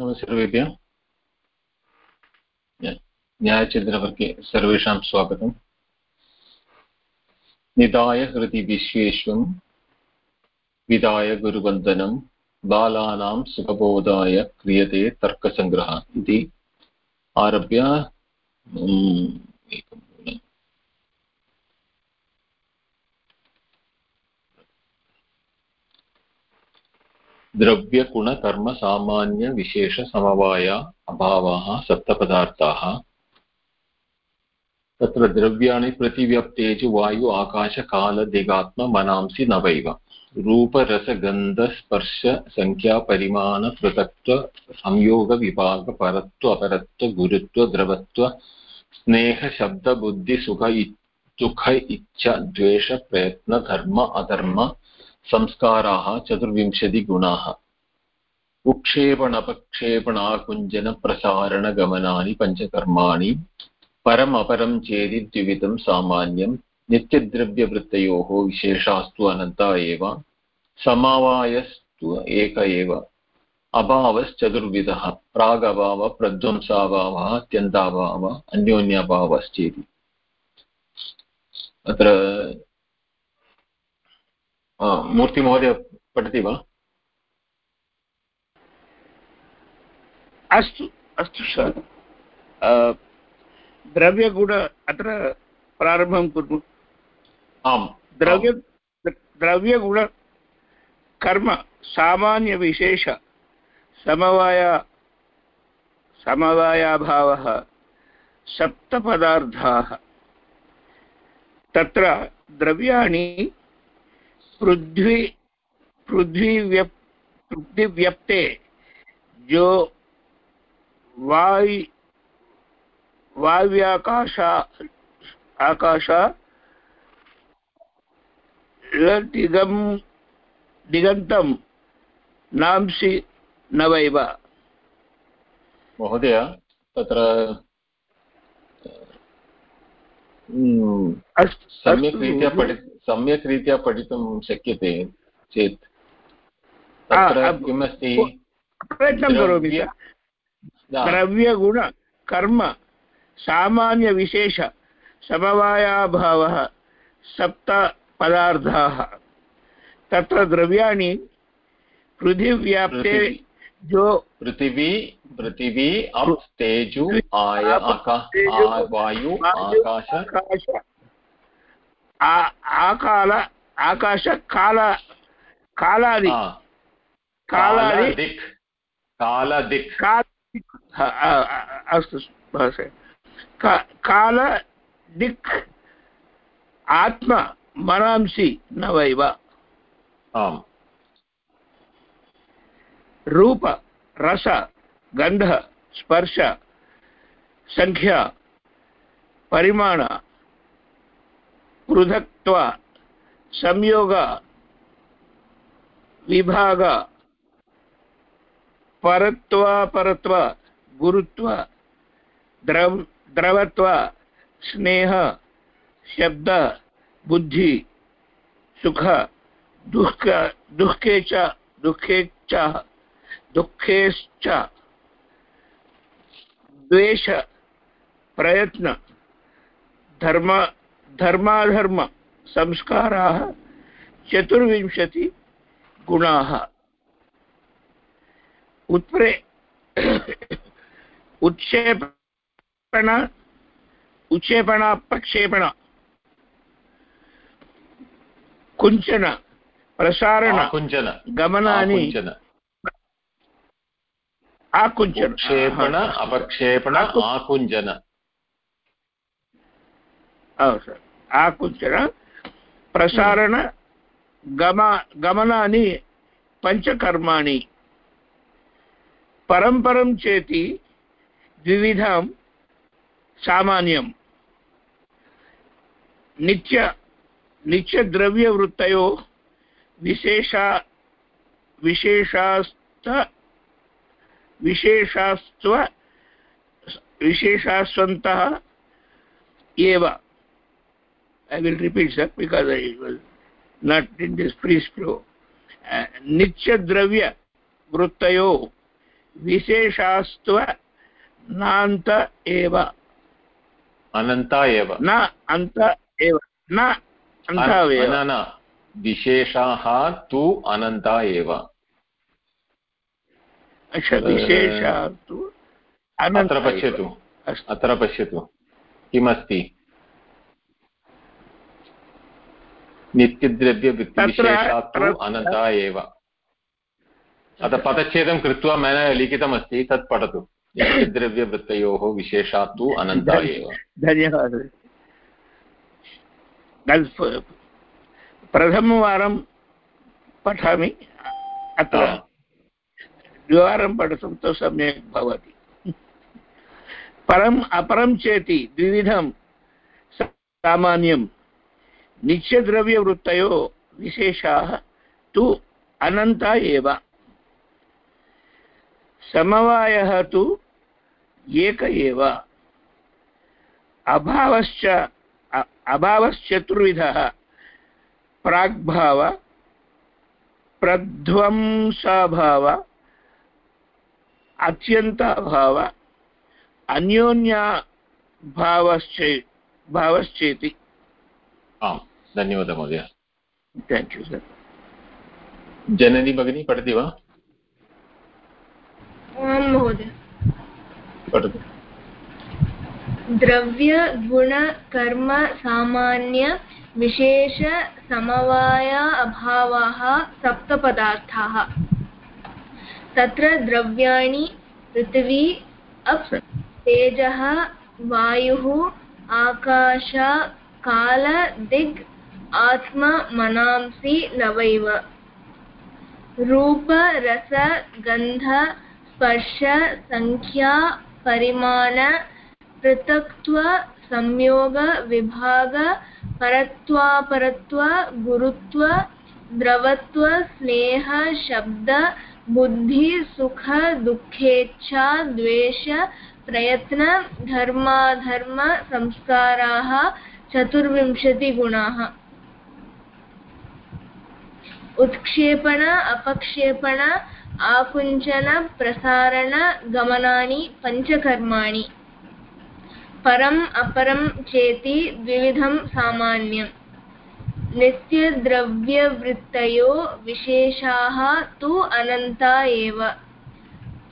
सर्वेभ्यः न्यायचन्द्रवर्गे सर्वेषां स्वागतम्। निधाय हृदि विश्वेश्वं विधाय गुरुवन्दनं बालानां सुखबोधाय क्रियते तर्कसङ्ग्रहः इति आरभ्य एकं द्रव्यगुणकर्मसामान्यविशेषसमवाय अभावाः, सप्तपदार्थाः। तत्र द्रव्याणि प्रतिव्यप्तेषु वायु आकाशकालदिगात्ममनांसि नवैव। रूपरसगन्धस्पर्शसङ्ख्यापरिमाणपृथक्त्व संयोगविभागपरत्व अपरत्व, गुरुत्व, द्रवत्व स्नेहशब्दबुद्धिसुख दुःख, इच्छा द्वेषप्रयत्न धर्म, अधर्म संस्काराः चतुर्विंशतिगुणाः उक्षेपणपक्षेपणाकुञ्जनप्रसारणगमनानि पञ्चकर्माणि, परमपरं चेदि द्विविधं सामान्यं, नित्यद्रव्यवृत्तयोः विशेषास्तु अनन्ता एव, समवायस्तु एक एव, अभावश्चतुर्विधः, प्रागभावः, प्रध्वंसाभावः, अत्यन्ताभावः अन्योन्याभावश्चेति अत्र मूर्तिमहोदय पठति वा अस्तु अस्तु सर् द्रव्यगुण अत्र प्रारम्भं कुर्मः आम् द्रव्य द्रव्यगुण कर्म सामान्यविशेष समवाय समवायाभावः सप्तपदार्थाः तत्र द्रव्याणि पृथ्वी पृथ्वीव्यप् पृथ्वीव्यप्ते जो वायु वाव्याकाश आकाश दिगं दिगन्तं नांसि नवैव। महोदय तत्र सम्यक् रीत्या पठि सम्यक् रीत्या पठितुं शक्यते चेत् तत्र किमस्ति? प्रयत्नं करोमि द्रव्यगुण कर्म सामान्यविशेष समवायाभावः सप्तपदार्थाः तत्र द्रव्याणि पृथिव्याप्ते जो पृथिवी पृथिवी अप् तेजु आय वायु आकाश। आकाश। आकाल आकाश काल कालादि कालादि। दिक् कालदिक्। अस्तु आत्म मनांसि न आम्। रूप रस गन्ध स्पर्श सङ्ख्या परिमाण पृथक्त्व, संयोग, विभाग परत्वापरत्व गुरुत्व, द्रव, द्रवत्व, स्नेह, शब्द, बुद्धि, सुख, दुःख दुःखे च दुःखे च दुःखेश्च, द्वेष, प्रयत्न, धर्म धर्माधर्म संस्काराः चतुर्विंशतिगुणाः उत्प्रे उत्क्षेपण प्रक्षेपण। कुञ्चन प्रसारण। कुञ्चन। गमनानि। आकुञ्चन क्षेपण अपक्षेपण आकुञ्चन आकुञ्चन प्रसारण गम गमनानि पञ्चकर्माणि परम्परं चेति द्विविधं सामान्यं नित्य नित्यद्रव्यवृत्तयो विशेषा विशेषास्त विशेषास्त्व विशेषास्वन्तः एव I will repeat sir because I was not in this free flow नित्यद्रव्यवृत्तयो विशेषास्त्व नान्त एव अनन्ता एव न अन्त एव न अन्त एव न न विशेषाः तु अनन्ता एव अच्छा विशेषा तु अत्र पश्यतु अत्र पश्यतु किमस्ति नित्यद्रव्यवृत्तिविशेषा तु तत्र- अनन्ता एव। अतः पदच्छेदं कृत्वा मया लिखितमस्ति तत् पठतु। नित्यद्रव्यवृत्तयोः विशेषा तु अनन्ता एव। धन्यवादः। प्रथमवारं पठामि। अत्र। द्विवारं पठितुं तु सम्यक् भवति। परम् अपरं चेति द्विविधं सामान्यं नित्यद्रव्यवृत्तयो विशेषाः तु अनन्ता एव। समवायः तु एक एव। अभावश्च अभावश्चतुर्विधः। प्राग्भाव, प्रध्वंसाभाव, अत्यन्ताभाव, अन्योन्याभावश्चे, भावश्चेति। आम्। धन्यवादः महोदय थेङ्क् यू सर् जननी भगिनी पठति वा? आं महोदय। पठतु। द्रव्यगुणकर्म सामान्य विशेष समवाय अभावाः सप्तपदार्थाः। तत्र द्रव्याणि पृथिवी अप् तेजः वायुः आकाश काल दिग् आत्म मनांसि नवैव। रूप, रस, गन्ध, स्पर्श, संख्या, परिमाण, पृथक्त्व, संयोग, विभाग, परत्वापरत्व, गुरुत्व, द्रवत्व, स्नेह, शब्द, बुद्धि, सुख, दुःखेच्छा, द्वेष, प्रयत्न, धर्माधर्म, संस्काराः, चतुर्विंशतिगुणाः। उत्क्षेपण, अपक्षेपण, आकुञ्चन, प्रसारण, गमनानि, पञ्चकर्माणि। परम् अपरं चेति द्विविधं सामान्यम्। नित्यद्रव्यवृत्तयो विशेषाः तु अनन्ता एव।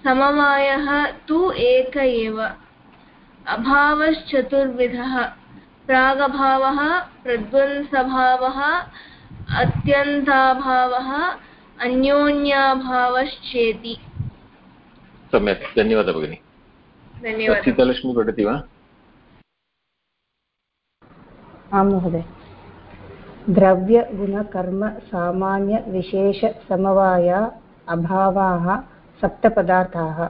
समवायः तु एक एव। अभावश्चतुर्विधः। प्रागभावः प्रध्वंसभावः अत्यन्ताभावः अन्योन्याभावश्चेति। सम्यक्। धन्यवादः भगिनि। धन्यवादः। सीतालक्ष्मी पठति वा? आं महोदय। द्रव्यगुणकर्मसामान्यविशेषसमवाय अभावाः सप्तपदार्थाः।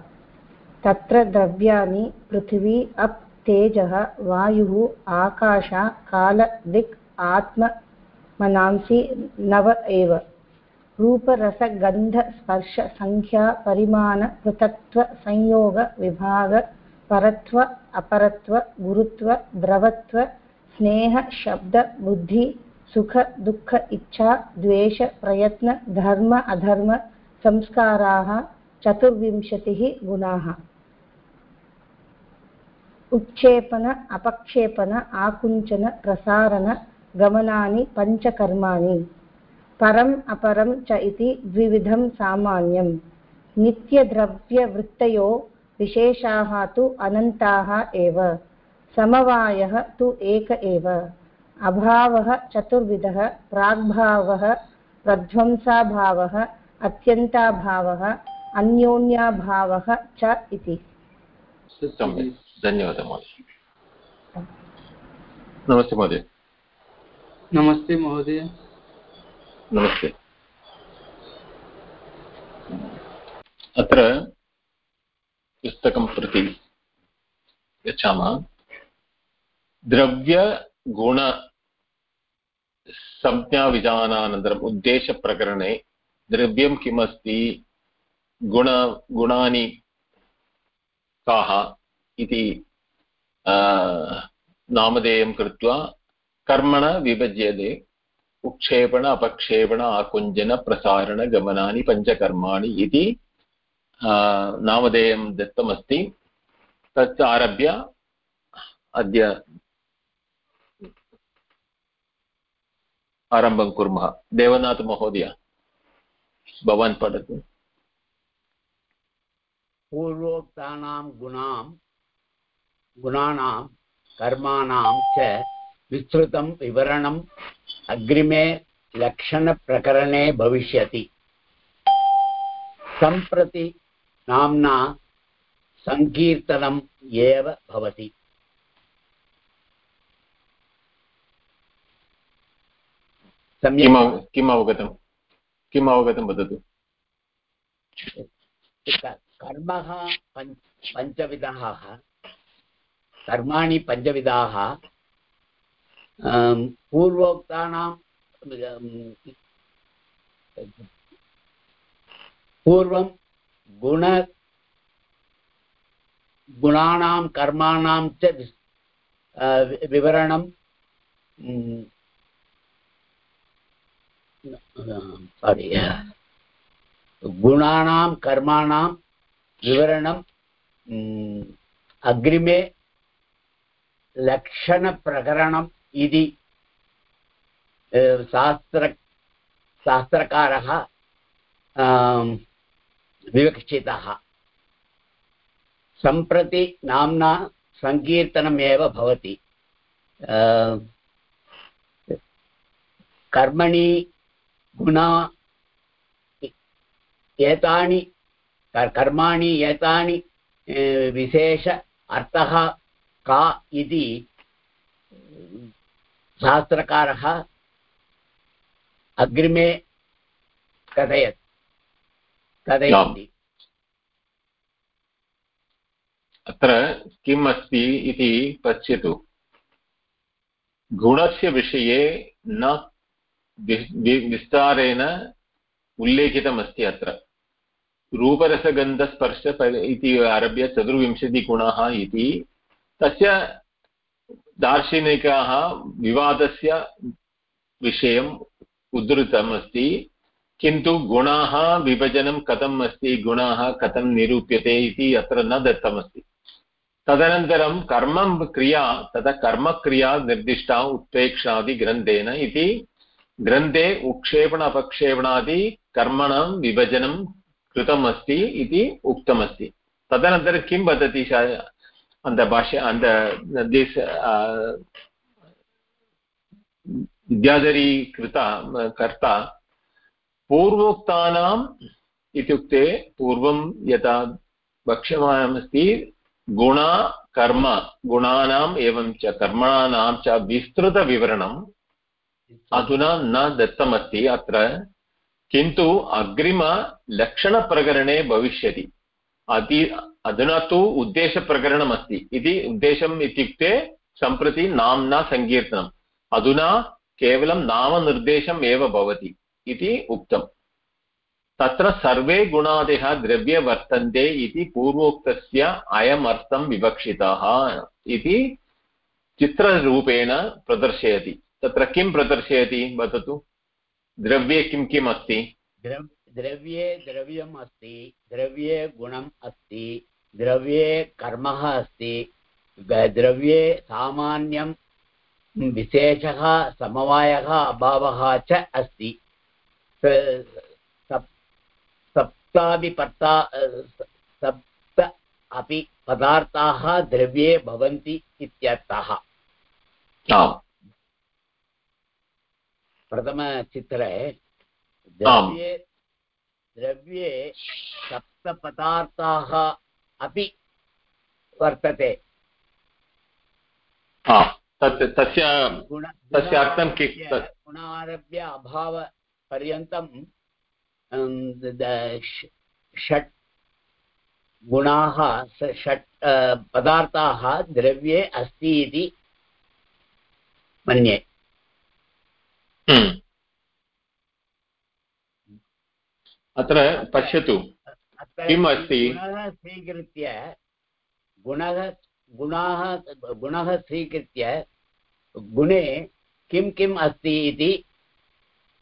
तत्र द्रव्याणि पृथिवी अप् तेजः वायुः आकाश काल दिक् आत्म मनांसि नव एव। रूपरसगन्धस्पर्श सङ्ख्या परिमाण पृथक्त्व विभाग परत्व अपरत्व, गुरुत्व, द्रवत्व, स्नेह, शब्द, बुद्धि, सुख, दुःख, इच्छा, द्वेष, प्रयत्न, धर्म, अधर्म, संस्काराः, चतुर्विंशतिः गुणाः। उत्क्षेपण अपक्षेपण आकुञ्चन, प्रसारण गमनानि, पञ्चकर्माणि। परम् अपरं च इति द्विविधं सामान्यं नित्यद्रव्यवृत्तयो विशेषाः तु अनन्ताः एव। समवायः तु एक एव। अभावः चतुर्विधः, प्राग्भावः, प्रध्वंसाभावः, अत्यन्ताभावः, अन्योन्याभावः च इति। धन्यवादः महोदय। नमस्ते महोदय। नमस्ते महोदय। नमस्ते। अत्र पुस्तकं प्रति गच्छामः द्रव्यगुण संज्ञाविधानानन्तरम् उद्देशप्रकरणे द्रव्यं किमस्ति, गुण, गुणानि काः इति नामधेयं कृत्वा कर्मण विभज्यते। उक्षेपण, अपक्षेपण, आकुञ्जन, प्रसारण, गमनानि, पञ्चकर्माणि इति नामधेयं दत्तमस्ति। तत् आरभ्य अद्य आरम्भं कुर्मः। देवनाथमहोदय, भवान् पठतु। पूर्वोक्तानां गुणां, गुणानां, कर्माणां च विस्तृतं विवरणम् अग्रिमे लक्षणप्रकरणे भविष्यति। सम्प्रति नाम्ना सङ्कीर्तनम् एव भवति। किम् अव- किम् अवगतं? किम् अवगतं वदतु? कर्मः पञ्च पञ्चविधाः। कर्माणि पञ्चविधाः। पूर्वोक्तानां अं, पूर्वं गुण गुणानां कर्माणां च विस्- अ, वि- विवरणं अं, सारि गुणानां कर्माणां विवरणम् अं, अग्रिमे लक्षणप्रकरणम् इति शास्त्र, शास्त्रकारः विवक्षितः। सम्प्रति नाम्ना सङ्कीर्तनमेव भवति। कर्मणि, गुणा, एतानि कर्माणि, एतानि विशेष अर्थः का इति शास्त्रकारः अग्रिमे कथयत्, कथयन्ति। अत्र किम् अस्ति इति पश्यतु। गुणस्य विषये न विस्तारेण उल्लेखितमस्ति अत्र। रूपरसगन्धस्पर्श इति आरभ्य चतुर्विंशतिगुणाः इति। तस्य दार्शनिकाः विवादस्य विषयम् उद्धृतम् अस्ति, किन्तु गुणाः विभजनं कथम् अस्ति, गुणाः कथं निरूप्यते इति अत्र न दत्तमस्ति। तदनन्तरं कर्म क्रिया तथा कर्मक्रिया निर्दिष्टा उत्प्रेक्षणादिग्रन्थेन इति, ग्रन्थे उक्षेपण अपक्षेपणादि कर्मणां विभजनं कृतम् अस्ति इति उक्तमस्ति। तदनन्तरं किं वदति அந்த பாஷை அந்த देश विद्याधरी कृता कर्ता पूर्वोक्तानाम् इत्युक्ते पूर्वं यथा वक्ष्यमाणमस्ति गुणा कर्म गुणानाम् एवं च कर्मणां च विस्तृतविवरणम् अधुना न दत्तमस्ति अत्र किन्तु अग्रिमलक्षणप्रकरणे भविष्यति अति अधुना तु उद्देशप्रकरणमस्ति। इति उद्देशम् इत्युक्ते सम्प्रति नाम्ना सङ्कीर्तनम्। अधुना केवलं नामनिर्देशम् एव भवति इति उक्तम्। तत्र सर्वे गुणादयः द्रव्ये वर्तन्ते इति पूर्वोक्तस्य अयमर्थं विवक्षितः इति चित्ररूपेण प्रदर्शयति। तत्र किं प्रदर्शयति वदतु? द्रव्ये किं किम् अस्ति द्रव्ये द्रव्यम् अस्ति द्रव्ये गुणम् अस्ति। द्रव्ये कर्मः अस्ति। द्रव्ये सामान्यं विशेषः समवायः अभावः च अस्ति। स- सप् सप्त अपि पदार्थाः द्रव्ये भवन्ति इत्यर्थः। प्रथमचित्रे द्रव्ये द्रव्ये सप्तपदार्थाः अपि वर्तते। तत् तस्य अर्थं गुणारभ्य- अभावपर्यन्तं अं, षट् गुणाः षट् पदार्थाः द्रव्ये अस्ति इति मन्ये। हम्म। अत्र पश्यतु। किम् अस्ति? गुणः स्वीकृत्य गुणः गुणाः गुणः स्वीकृत्य गुणे किं किम् अस्ति इति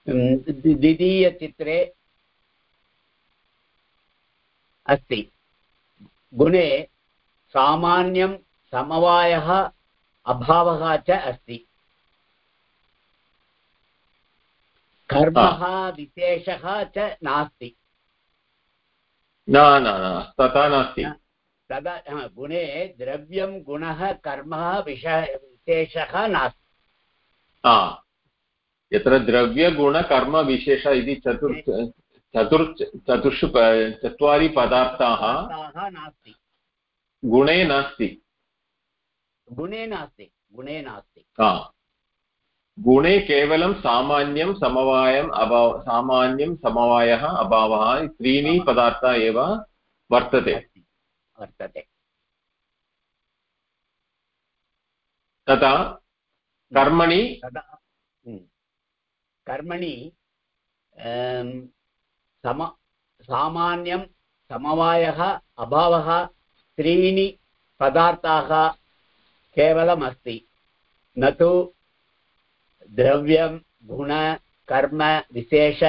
द्वितीयचित्रे अस्ति। गुणे सामान्यं समवायः अभावः च अस्ति। कर्मः विशेषः च नास्ति। न न न तथा नास्ति। तदा गुणे द्रव्यं गुणः कर्मः विष विशेषः नास्ति। यत्र द्रव्यगुणकर्मविशेष इति चतुर् चतुर् चतुर्षु चत्वारि पदार्थाः नास्ति। गुणे नास्ति। गुणे नास्ति गुणे नास्ति। गुणे केवलं सामान्यं समवायम् अभाव सामान्यं समवायः अभावः त्रीणि पदार्थाः एव वर्तते। वर्तते। तथा कर्मणि हम्म। कर्मणि सम सामान्यं समवायः अभावः त्रीणि पदार्थाः केवलमस्ति। न तु द्रव्यं, गुण, कर्म, विशेष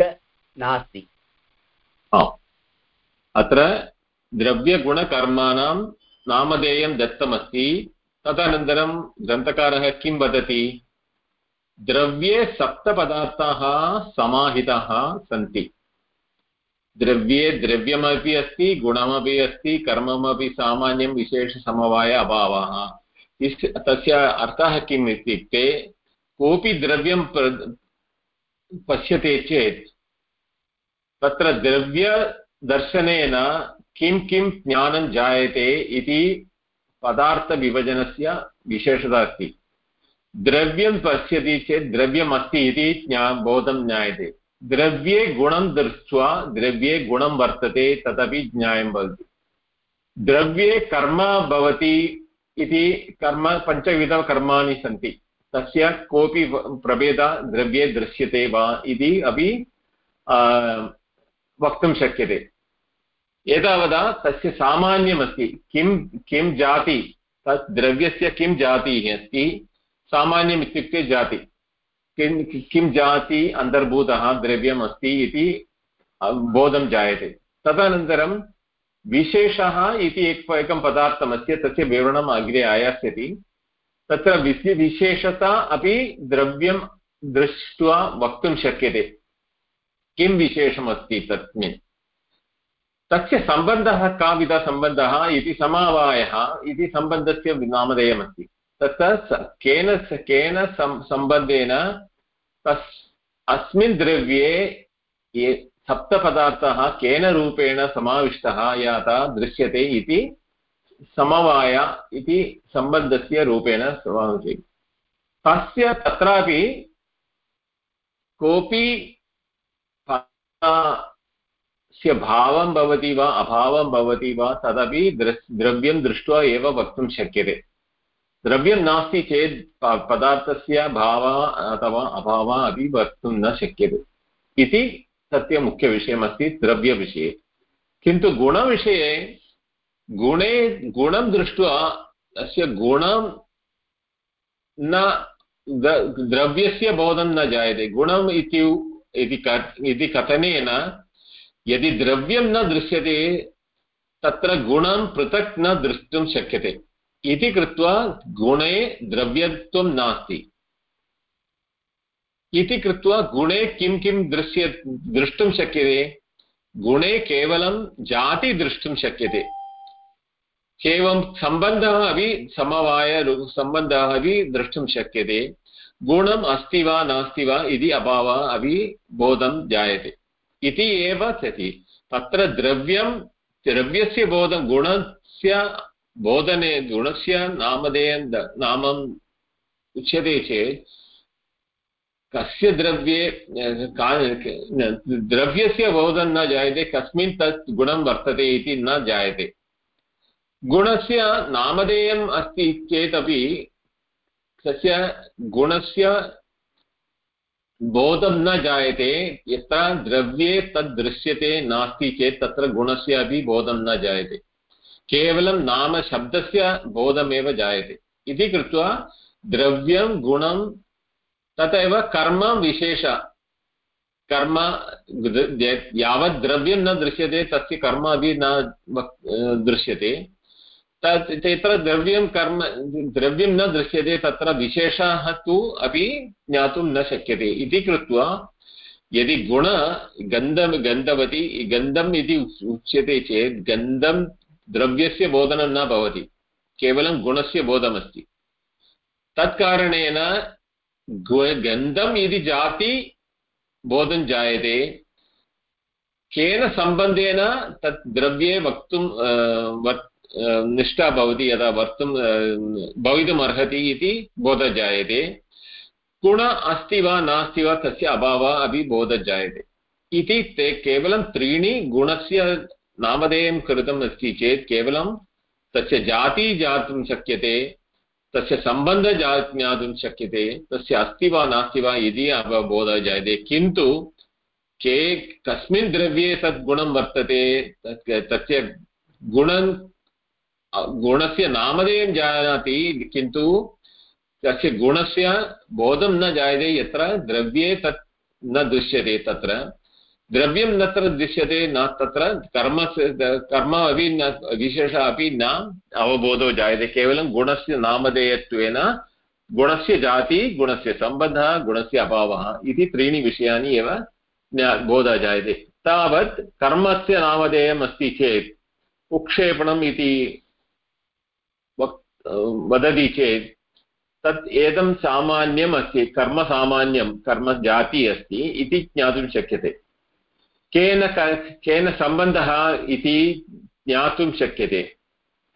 च नास्ति। अत्र द्रव्यगुणकर्माणां नामधेयं दत्तमस्ति। तदनन्तरं ग्रन्थकारः किं वदति? द्रव्ये सप्तपदार्थाः समाहिताः सन्ति। द्रव्ये द्रव्यमपि अस्ति, गुणमपि अस्ति, कर्ममपि सामान्यं, विशेषसमवाय, अभावः। तस्य अर्थः किम् इत्युक्ते कोऽपि द्रव्यं पश्यते चेत्, तत्र द्रव्यदर्शनेन किं किं ज्ञानं जायते इति पदार्थविभजनस्य विशेषता अस्ति। द्रव्यं पश्यति चेत् द्रव्यम् अस्ति इति ज्ञा, बोधं ज्ञायते। द्रव्ये गुणं दृष्ट्वा द्रव्ये गुणं वर्तते, तदपि ज्ञायं भवति। द्रव्ये कर्म भवति इति कर्म, पञ्चविधकर्माणि सन्ति। तस्य कोऽपि प्रभेदः द्रव्ये दृश्यते वा इति अपि वक्तुं शक्यते। एतावता तस्य सामान्यमस्ति, किं किं जाति, तत् द्रव्यस्य किं जातिः अस्ति, सामान्यम् इत्युक्ते जाति। किं किं जाति, अन्तर्भूतः द्रव्यम् अस्ति इति बोधं जायते। तदनन्तरं विशेषः इति एकं पदार्थमस्ति तस्य विवरणम् अग्रे आयास्यति। तत्र विशि विशेषता अपि द्रव्यं दृष्ट्वा वक्तुं शक्यते। किं विशेषमस्ति तस्मिन्? तस्य सम्बन्धः का विधसम्बन्धः इति समवायः, इति सम्बन्धस्य नामधेयमस्ति। तत्र केन केन सम्बन्धेन तस्, अस्मिन् द्रव्ये ये सप्तपदार्थः केन रूपेण समाविष्टः याता दृश्यते इति समवाय इति सम्बन्धस्य रूपेण समाविशति तस्य तत्रापि कोऽपि स्य भावं भवति वा अभावं भवति वा तदपि द्रव्यं दृष्ट्वा एव वक्तुं शक्यते। द्रव्यं नास्ति चेत् पदार्थस्य भावः अथवा अभावः अपि वक्तुं न शक्यते। इति तस्य मुख्यविषयमस्ति द्रव्यविषये। किन्तु गुणविषये गुणे, गुणं दृष्ट्वा तस्य गुणं न द्रव्यस्य बोधं न जायते। गुणम् इति कथनेन यदि द्रव्यं न दृश्यते, तत्र गुणं पृथक् न द्रष्टुं शक्यते। इति कृत्वा गुणे द्रव्यत्वं नास्ति। इति कृत्वा गुणे किं किं दृश्य द्रष्टुं शक्यते, गुणे केवलं जाति द्रष्टुं शक्यते। केवलं सम्बन्धः अपि समवाय सम्बन्धः अपि द्रष्टुं शक्यते। गुणम् अस्ति वा नास्ति वा इति अभावः अपि बोधं जायते। इति एव सति। तत्र द्रव्यं, द्रव्यस्य बोधं, गुणस्य बोधने, गुणस्य नामधेयं नामम् उच्यते चेत् कस्य द्रव्ये द्रव्यस्य बोधं न जायते, कस्मिन् तत् गुणं वर्तते इति न जायते। गुणस्य नामधेयम् अस्ति चेदपि तस्य गुणस्य बोधं न जायते यत्र द्रव्ये तद् दृश्यते नास्ति चेत् तत्र गुणस्य अपि बोधं न जायते। केवलं नामशब्दस्य बोधमेव जायते। इति कृत्वा द्रव्यं, गुणं, तथैव कर्म विशेष, कर्म यावत् द्रव्यं न दृश्यते, तस्य कर्म अपि न दृश्यते। तत् तत्र द्रव्यं कर्म, द्रव्यं न दृश्यते तत्र विशेषः तु अपि ज्ञातुं न शक्यते। इति कृत्वा यदि गुण गन्धं, गन्धवती, गन्धम् इति उच्- उच्यते चेत् गन्धं द्रव्यस्य बोधनं न भवति, केवलं गुणस्य बोधमस्ति। तत्कारणेन गन्धम् इति जाति बोधं जायते, केन सम्बन्धेन तत् द्रव्ये वक्तुं निष्ठा भवति यदा वर्तुं अ, भवितुम् अर्हति इति बोधः जायते गुण अस्ति वा नास्ति वा तस्य अभावः अपि बोधः जायते इति ते केवलं त्रीणि गुणस्य नामधेयं कृतम् अस्ति चेत् केवलं तस्य जाति ज्ञातुं शक्यते तस्य सम्बन्धः ज्ञातुं शक्यते तस्य अस्ति वा नास्ति वा इति अवबोधः जायते किन्तु के कस्मिन् द्रव्ये तद् गुणं वर्तते तत् तस्य गुणं गुणस्य नामधेयं जानाति, किन्तु तस्य गुणस्य बोधं न जायते, यत्र द्रव्ये तत् न दृश्यते तत्र। द्रव्यं नत्र दृश्यते, न तत्र कर्मस्य कर्म अपि न, विशेषः अपि न अवबोधो जायते। केवलं गुणस्य नामधेयत्वेन गुणस्य जाति, गुणस्य सम्बन्धः, गुणस्य अभावः इति त्रीणि विषयानि एव बोधः जायते। तावत् कर्मस्य नामधेयम् अस्ति चेत् उक्षेपणम् इति वदति चेत् तत् एतं सामान्यम् अस्ति कर्मसामान्यं कर्मजाति अस्ति इति ज्ञातुं शक्यते। केन केन सम्बन्धः इति ज्ञातुं शक्यते।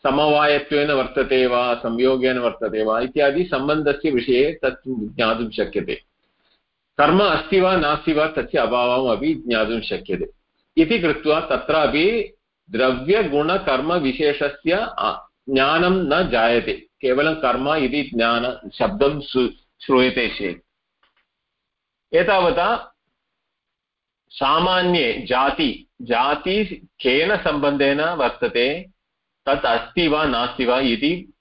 समवायत्वेन वर्तते वा, संयोगेन वर्तते वा, इत्यादि सम्बन्धस्य विषये तत् ज्ञातुं शक्यते। कर्म अस्ति वा, नास्ति वा, तस्य अभावम् अपि ज्ञातुं शक्यते। इति कृत्वा तत्रापि द्रव्यगुणकर्मविशेषस्य ज्ञानं न जायते, केवलं कर्म इति ज्ञान, शब्दं श्रू- श्रूयते चेत् एतावता सामान्ये जाति जाति केन सम्बन्धेन वर्तते, तत् अस्ति वा नास्ति वा इति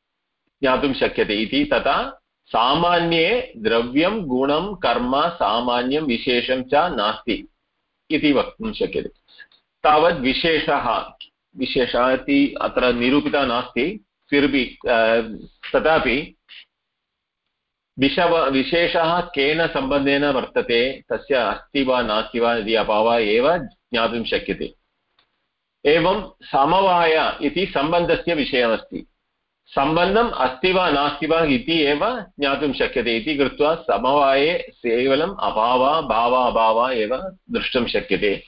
ज्ञातुं शक्यते इति, तथा सामान्ये द्रव्यं, गुणं, कर्म, सामान्यं, विशेषं च नास्ति इति वक्तुं शक्यते। तावत् विशेषः। विशेषः इति अत्र निरूपिता नास्ति फिर्बि तथापि विषव, विशेषः केन सम्बन्धेन वर्तते, तस्य अस्ति वा नास्ति वा इति अभावः एव ज्ञातुं शक्यते। एवं समवाय इति सम्बन्धस्य विषयमस्ति। सम्बन्धम् अस्ति वा नास्ति वा इति एव ज्ञातुं शक्यते इति कृत्वा समवाये केवलम् अभावः भाव अभावः एव द्रष्टुं शक्यते।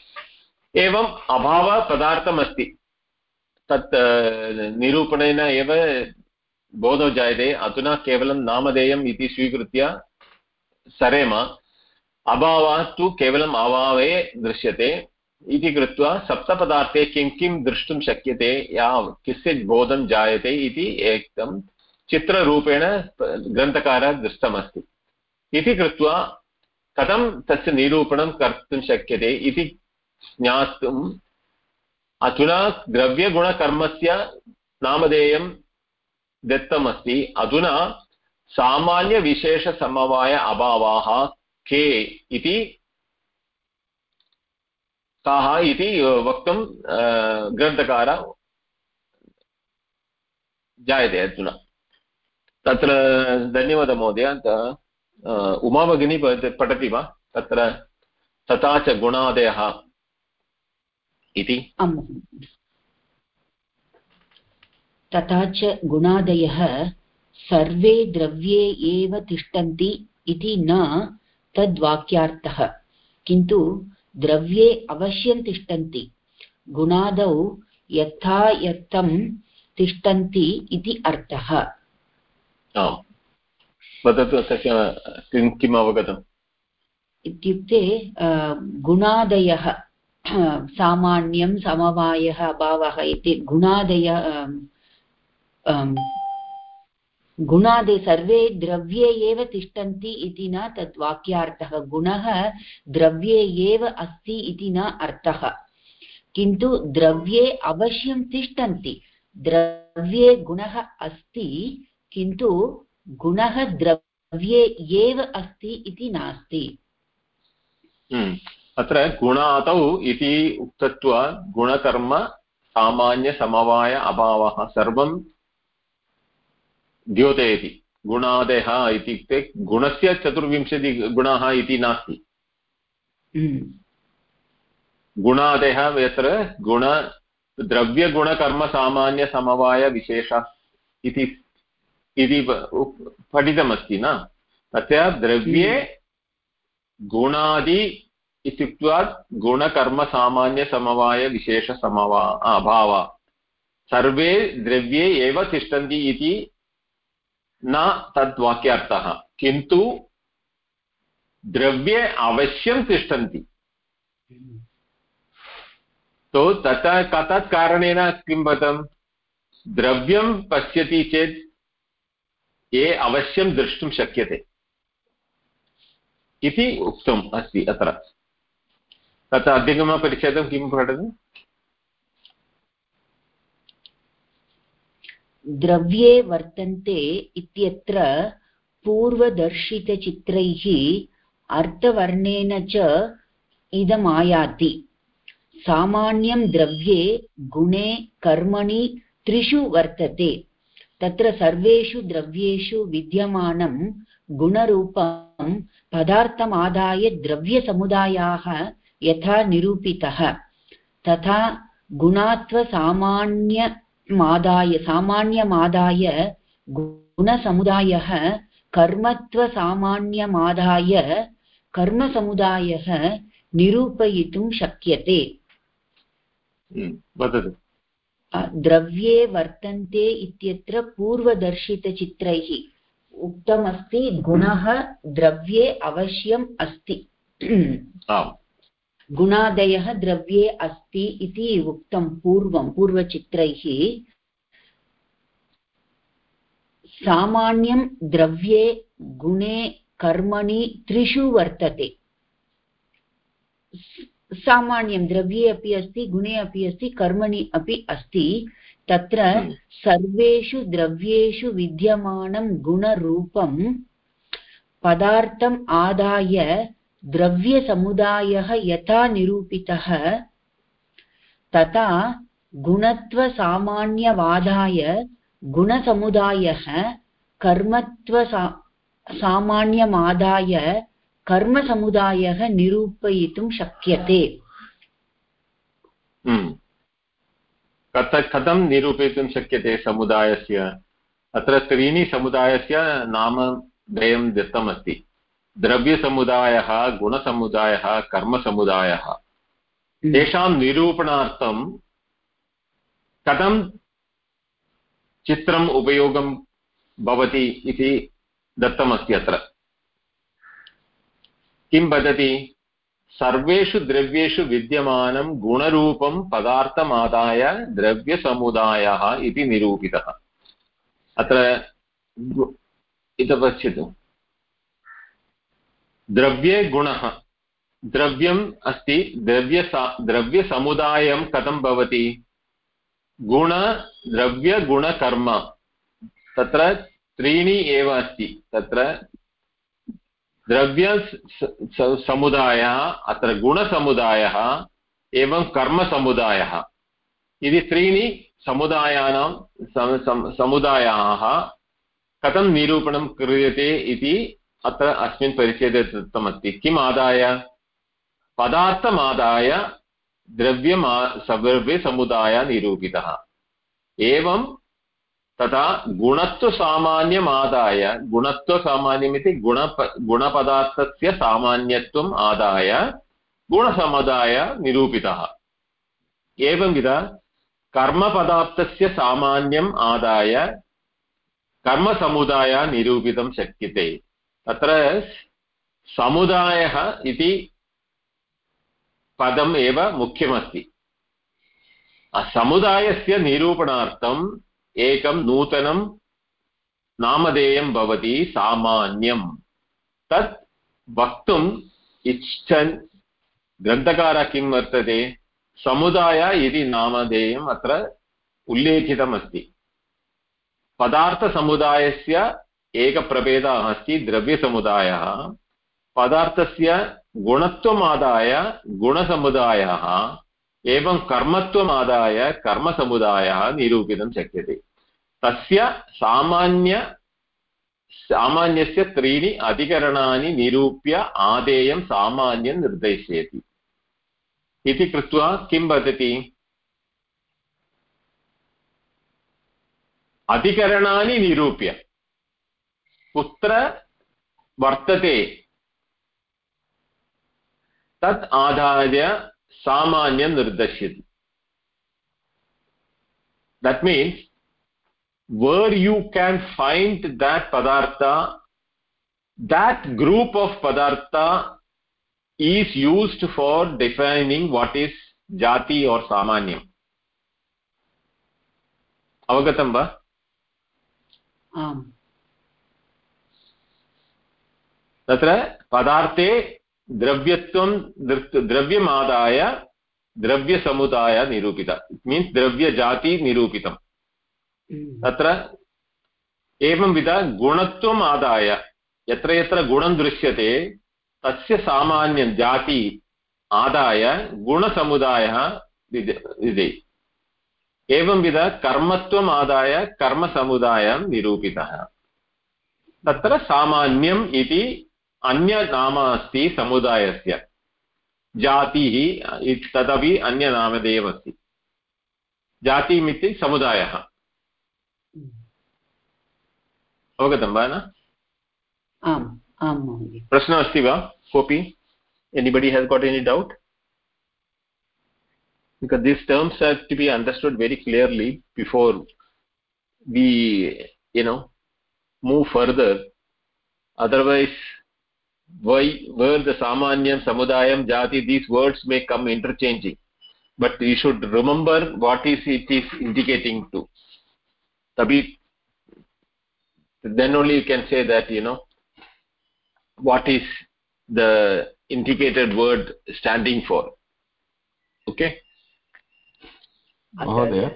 एवम् अभावपदार्थमस्ति। तत् निरूपणेन एव बोधो जायते। अधुना केवलं नामधेयम् इति स्वीकृत्य सरेम, अभावः तु केवलम् अभावे दृश्यते इति कृत्वा सप्तपदार्थे किं किं द्रष्टुं शक्यते, या किञ्चित् बोधं जायते इति एकं चित्ररूपेण ग्रन्थकारः दृष्टमस्ति। इति कृत्वा कथं तस्य निरूपणं कर्तुं शक्यते इति ज्ञातुम् अधुना द्रव्यगुणकर्मस्य नामधेयं दत्तमस्ति। अधुना सामान्यविशेषसमवाय अभावाः के इति काः इति वक्तुं ग्रन्थकार जायते अधुना। तत्र धन्यवादः महोदय उमा भगिनी पठति वा? तत्र तथा च गुणादयः। इति। आम्। तथा च गुणादयः सर्वे द्रव्ये एव तिष्ठन्ति इति न तद्वाक्यार्थः। किन्तु द्रव्ये अवश्यं तिष्ठन्ति। गुणादौ यथा यथं तिष्ठन्ति इति अर्थः। आम्। वदतु तस्य किम् अवगतम्? इत्युक्ते गुणादयः सामान्यं समवायः अभावः इति गुणादय गुणादि सर्वे द्रव्ये एव तिष्ठन्ति इति न तद् वाक्यार्थः। गुणः द्रव्ये एव अस्ति इति न अर्थः। किन्तु द्रव्ये अवश्यं तिष्ठन्ति। द्रव्ये गुणः अस्ति किन्तु गुणः द्रव्ये एव अस्ति इति नास्ति। हम्म, अत्र गुणादौ इति उक्तत्वा गुणकर्म सामान्यसमवाय अभावः सर्वं द्योतयति गुणादयः इत्युक्ते गुणस्य चतुर्विंशतिगुणाः इति नास्ति। गुणादयः यत्र गुण द्रव्यगुणकर्मसामान्यसमवायविशेष इति इति पठितमस्ति न? तस्य द्रव्ये गुणादि इत्युक्त्वा गुणकर्मसामान्यसमवायविशेषसमवा अभाव सर्वे द्रव्ये एव तिष्ठन्ति इति न तद्वाक्यार्थः। किन्तु द्रव्ये अवश्यं तिष्ठन्ति। तो तथा तत् कारणेन किं वदम् द्रव्यं पश्यति चेत् ये अवश्यं द्रष्टुं शक्यते। इति उक्तम् अस्ति अत्र। तत्र अधिगमपरिच्छेदं किं पठति? द्रव्ये वर्तन्ते इत्यत्र पूर्वदर्शितचित्रैः अर्थवर्णेन च इदमायाति। सामान्यं द्रव्ये गुणे कर्मणि त्रिषु वर्तते। तत्र सर्वेषु द्रव्येषु विद्यमानं गुणरूपं पदार्थमादाय द्रव्यसमुदायाः यथा निरूपितः। तथा गुणात्वसामान्यमादाय सामान्यमादाय गुणसमुदायः कर्मत्वसामान्यमादाय कर्मसमुदायः निरूपयितुं शक्यते। वदतु। द्रव्ये वर्तन्ते इत्यत्र पूर्वदर्शितचित्रैः उक्तमस्ति गुणः द्रव्ये अवश्यम् अस्ति। गुणादयः द्रव्ये अस्ति इति उक्तं पूर्वं पूर्वचित्रैः। सामान्यं द्रव्ये गुणे कर्मणि त्रिषु वर्तते। सामान्यं द्रव्ये अपि अस्ति गुणे अपि अस्ति कर्मणि अपि अस्ति। तत्र हम्म। सर्वेषु द्रव्येषु विद्यमानं गुणरूपं पदार्थम् आदाय द्रव्यसमुदायः यथा निरूपितः, तथा गुणत्वसामान्यवादाय गुणसमुदायः, कर्मत्वसा, सामान्यमादाय कर्मसमुदायः निरूपयितुं शक्यते। हम्म। कथं निरूपयितुं शक्यते समुदायस्य। अत्र त्रीणि समुदायस्य नामधेयं दत्तमस्ति। द्रव्यसमुदायः गुणसमुदायः कर्मसमुदायः। हम्म। तेषां निरूपणार्थं कथं चित्रम् उपयोगं भवति इति दत्तमस्ति अत्र। किं वदति? सर्वेषु द्रव्येषु विद्यमानं गुणरूपं पदार्थमादाय द्रव्यसमुदायः इति निरूपितः। अत्र इति पश्यतु द्रव्ये गुणः। द्रव्यम् अस्ति द्रव्यसा द्रव्यसमुदायं कथं भवति? गुण द्रव्यगुणकर्म तत्र त्रीणि एव अस्ति। तत्र द्रव्य समुदायः, अत्र गुणसमुदायः, एवं कर्मसमुदायः। इति त्रीणि समुदायानां समुदायाः कथं निरूपणं क्रियते इति अत्र अस्मिन् परिच्छेदे दत्तमस्ति किम् आदाय? पदार्थमादाय द्रव्यमा द्रव्यसमुदायः निरूपितः। एवं तथा गुणत्वसामान्यमादाय, गुणत्वसामान्यमिति गुण गुणपदार्थस्य सामान्यत्वम् आदाय, गुणसमुदाय निरूपितः। एवंविध कर्मपदार्थस्य सामान्यम् आदाय, कर्मसमुदाय निरूपितं शक्यते। तत्र समुदायः इति पदम् एव मुख्यमस्ति। समुदायस्य निरूपणार्थं एकं नूतनं नामधेयं भवति सामान्यं तत् वक्तुम् इच्छन्। ग्रन्थकारः किं वर्तते? समुदाय इति नामधेयम् अत्र उल्लेखितमस्ति। पदार्थसमुदायस्य एकप्रभेदः अस्ति द्रव्यसमुदायः, पदार्थस्य गुणत्वमादाय गुणसमुदायः, एवं कर्मत्वमादाय कर्मसमुदायः निरूपितं शक्यते। तस्य सामान्य, सामान्यस्य त्रीणि अधिकरणानि निरूप्य आदेयं सामान्यं निर्देशयति। इति कृत्वा किं वदति? अधिकरणानि निरूप्य। कुत्र वर्तते। तत् आधार्य सामान्यं निर्दश्यति। That means where you can find that पदार्थ देट् ग्रूप् आफ् पदार्थ is used for defining what is जाति और् सामान्यम् अवगतं वा तत्र पदार्थे द्रव्यत्वं द्रव्यमादाय द्रव्यसमुदाय निरूपित। मीन्स् द्रव्यजाति निरूपितम्। तत्र एवंविध गुणत्वम् आदाय। यत्र यत्र गुणं दृश्यते तस्य सामान्यं जाति आदाय गुणसमुदायः विधे एवंविध कर्मत्वम् आदाय कर्मसमुदायं निरूपितः। तत्र सामान्यम् इति अन्यनाम अस्ति समुदायस्य जातिः तदपि अन्यनामधेयम् अस्ति जातिमिति समुदायः अवगतं वा न आम् आं महोदय प्रश्नः अस्ति वा कोऽपि anybody has got any doubt because these terms have to be understood very clearly before we you know move further otherwise why where the samanyam samudayam jati these words may come interchanging but you should remember what is it is indicating to tabi then only you can say that you know what is the indicated word standing for okay महोदय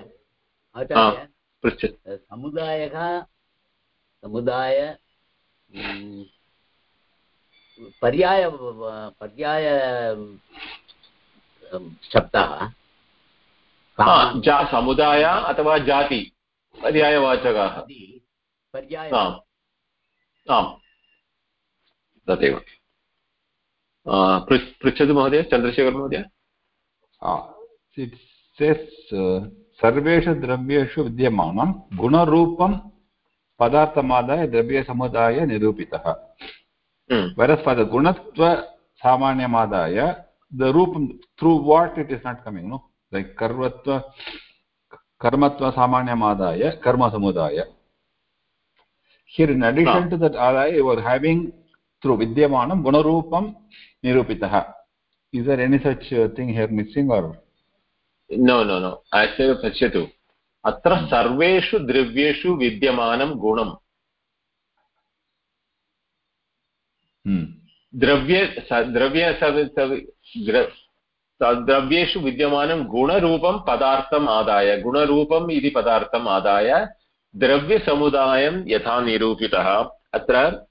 पृच्छतु समुदायः समुदाय म्, पर्याय पर्याय शब्दः जा समुदाय अथवा जाति पर्यायवाचकाः। पर्याय। आम् आम् तदेव। पृच्छतु महोदय चन्द्रशेखर महोदय। सेस् सर्वेषु द्रव्येषु विद्यमानं गुणरूपं पदार्थमादाय द्रव्यसमुदाय निरूपितः whereas for the gunatva samanyamadaya the rupam through what it is not coming no like karvatva karmatva samanyamadaya karma samudaya here in addition Ah. to that adaya you are having through vidyamanam gunarupam nirupitah is there any such uh, thing here missing or no no no पश्यतु अत्र सर्वेषु द्रव्येषु विद्यमानं गुणं hmm. द्रव्ये स- द्रव्य सवि- सवि- द्र- स- द्रव्येषु विद्यमानं गुणरूपं पदार्थम् आदाय। गुणरूपम् इति पदार्थम् आदाय। द्रव्यसमुदायं यथा निरूपितः। अत्र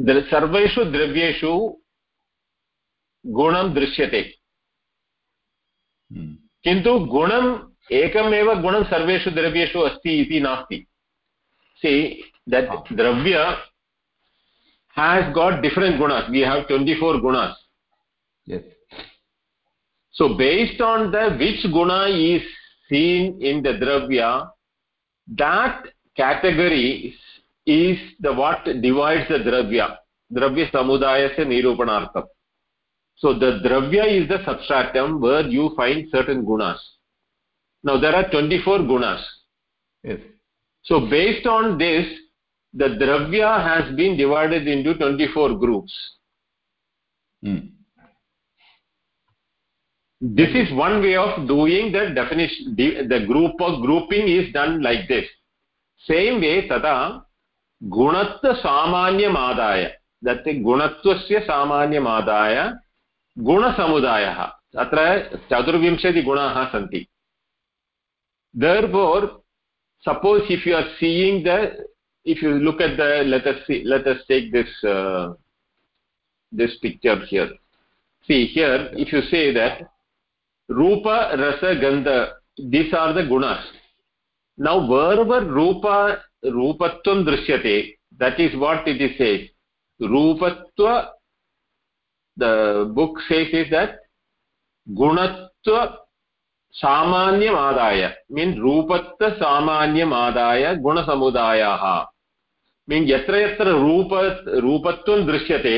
सर्वेषु द्रव्येषु गुणं दृश्यते। Hmm. किन्तु गुणम् एकमेव गुणं सर्वेषु द्रव्येषु अस्ति इति नास्ति। See that Ah. द्रव्य has got different gunas. We have 24 gunas. Yes. So based on the which guna is seen in the dravya that category is, the what divides the dravya. Dravya samudayasya nirupanartham. So the dravya is the substratum where you find certain gunas. Now there are 24 gunas. Yes. So based on this the dravya has been divided into 24 groups hmm. this is one way of doing the definition the, the group of grouping is done like this same way tada gunatva samanyamaadaya that gunatwasya samanyamaadaya गुणसमुदायः अत्र चतुर्विंशतिगुणाः सन्ति therefore suppose if you are seeing the if you look at the let us see let us take this uh, this picture here see here if you say that rupa rasa gandha these are the gunas now wherever rupa rupatvam drishyate that is what it is says rupatva the book says is that gunatva सामान्यमादाय mean रूपत्व सामान्यमादाय गुणसमुदायाः mean यत्र यत्र रूप रूपत्वं दृश्यते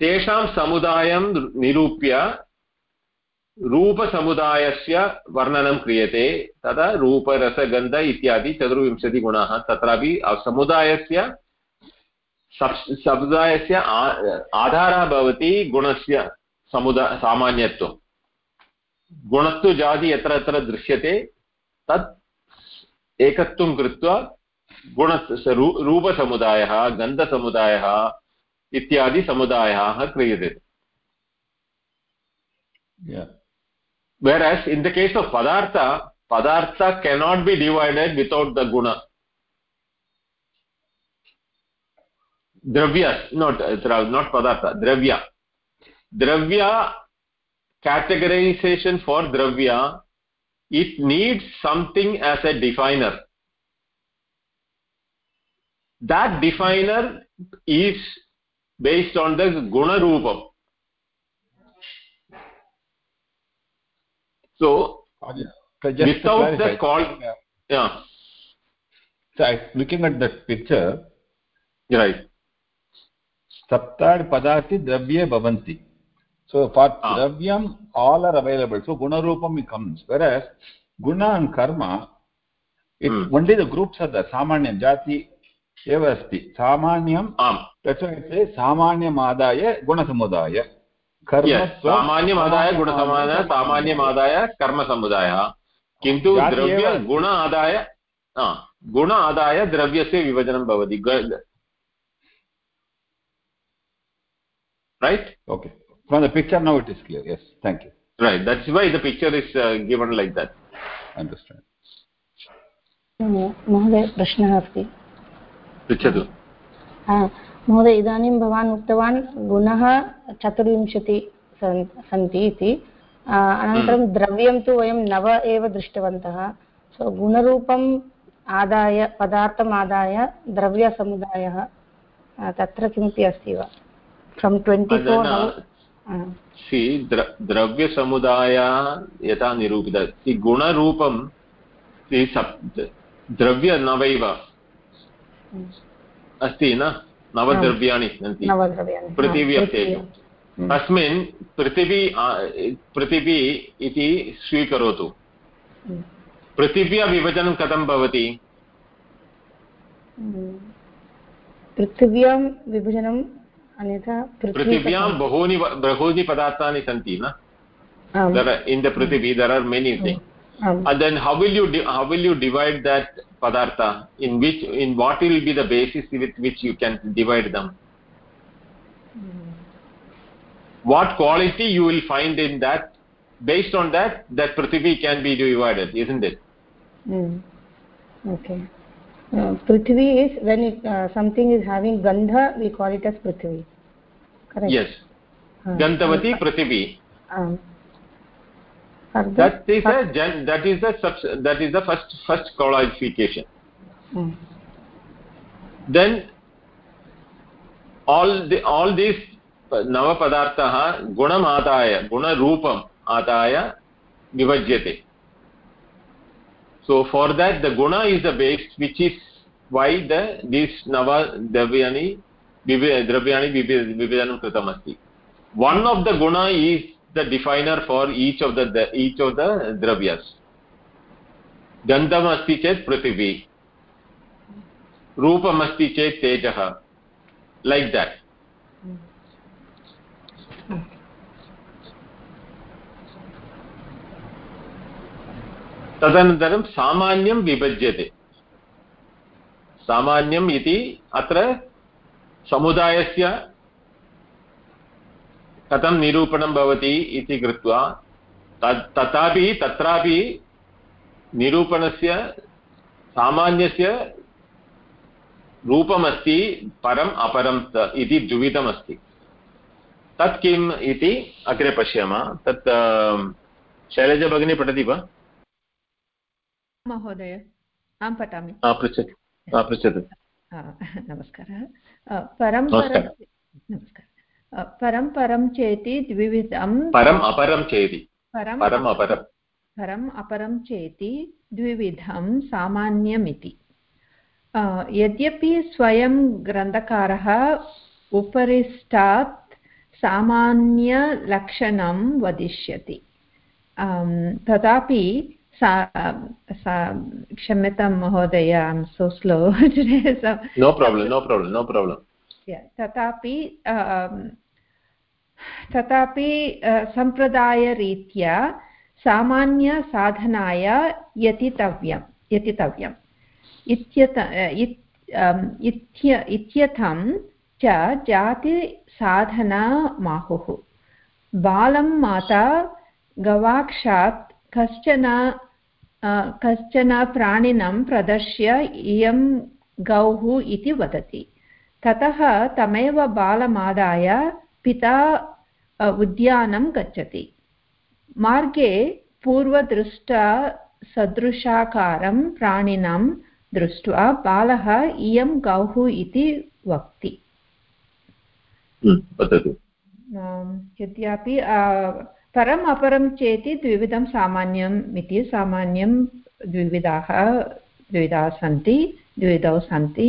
तेषां समुदायं निरूप्य रूपसमुदायस्य वर्णनं क्रियते तदा रूपरसगन्ध इत्यादि चतुर्विंशतिगुणाः तत्रापि समुदायस्य समुदायस्य आधारः भवति गुणस्य समुदा सामान्यत्वं गुणत्व जाति यत्र यत्र दृश्यते तत् एकत्वं कृत्वा गुणस्य रू, रूपसमुदायः गन्धसमुदायः इत्यादि समुदायाः क्रियते। Whereas in the case of padartha padartha cannot be divided without the guna dravya not not पदार्थ द्रव्य द्रव्य केटगरैसेशन् फार् द्रव्य it needs something as a definer that definer is based on the guna roopam so without the call yeah so I, looking at that picture right saptad padarthi dravye bhavanti so for ah. dravyam all are available so guna roopam comes whereas guna and karma it hmm. only the groups are there samanyam jati एव अस्ति सामान्यम् आम्। तत्र सामान्यमादाय गुणसमुदाय। सामान्यमादाय गुणसमुदाय सामान्यमादाय कर्मसमुदायः। किन्तु द्रव्य गुण आदाय गुण आदाय द्रव्यस्य विभजनं भवति। Right okay from the picture now it is clear yes thank you right that's why the picture is given like that understand महोदय प्रश्नः अस्ति। पृच्छतु। महोदय इदानीं भवान् उक्तवान् गुणः चतुर्विंशति सन्ति इति। अनन्तरं द्रव्यं तु वयं नव एव दृष्टवन्तः। सो गुणरूपम् आदाय पदार्थम् आदाय द्रव्यसमुदायः तत्र किमपि अस्ति वा? फ्रम् ट्वेण्टि फोर् सि द्रव्यसमुदाय यथा निरूपित। गुणरूपं द्रव्य नवैव। अस्ति न? नवद्रव्याणि सन्ति। पृथिवी अस्ति। तस्मिन् पृथिवी पृथिवी इति स्वीकरोतु। पृथिव्या विभजनं कथं भवति? पृथिव्यां विभजनम् अन्यथा पृथिव्यां बहूनि बहूनि पदार्थानि सन्ति न? इन् द पृथिवी there are many thing and then how will you how will you divide that padartha? In which in what will be the basis with which you can divide them? Mm. what quality you will find in that based on that that prithvi can be divided isn't it? Mm. okay. Uh, prithvi is when it, uh, something is having gandha we call it as prithvi. Correct? Yes. Uh, gandhavati prithvi. um, that is a that is the that is the first first qualification mm. then all the all these gunam adaya guna roopam adaya vibhajyate so for that the guna is the base which is why the these nava dravyani dravyani vibhajanam kritam asti one of the guna is the definer for each of the, the each of the dravyas gandham asti chet prithvi रूपम् अस्ति चेत् तेजः like that तदनन्तरं सामान्यं विभज्यते सामान्यम् इति अत्र समुदायस्य कथं निरूपणं भवति इति कृत्वा तथापि तत्रापि निरूपणस्य सामान्यस्य रूपमस्ति परम् अपरम् इति द्विविधमस्ति। तत् किम् इति अग्रे पश्यामः। तत् अं, शैलजा भगिनी पठति वा? महोदय अहं पठामि। पृच्छतु। हा, पृच्छतु। नमस्कारः। परं नमस्कारः। परं परं चेति द्विविधं परम् अपरं चेति। परम् अपरं परम् अपरं चेति द्विविधं सामान्यमिति। यद्यपि स्वयं ग्रन्थकारः उपरिष्टात् सामान्यलक्षणं वदिष्यति। तथापि सा- क्षम्यतां महोदय I am so slow no problem no problem no problem Yeah, तथापि तथापि सम्प्रदायरीत्या सामान्यसाधनाय यतितव्यं यतितव्यम्। इत्यत इत्- इत्य इत्यथं च जातिसाधनामाहुः। बालं माता गवाक्षात् कश्चन कश्चन प्राणिनं प्रदर्श्य इयं गौः इति वदति। ततः तमेव बालमादाय पिता उद्यानं गच्छति। मार्गे पूर्वदृष्टा सदृशाकारं प्राणिनं दृष्ट्वा बालः इयं गौः इति वक्ति। यद्यपि परम् अपरं चेति द्विविधं सामान्यम् इति सामान्यं द्विविधाः द्विविधाः सन्ति द्विविधौ सन्ति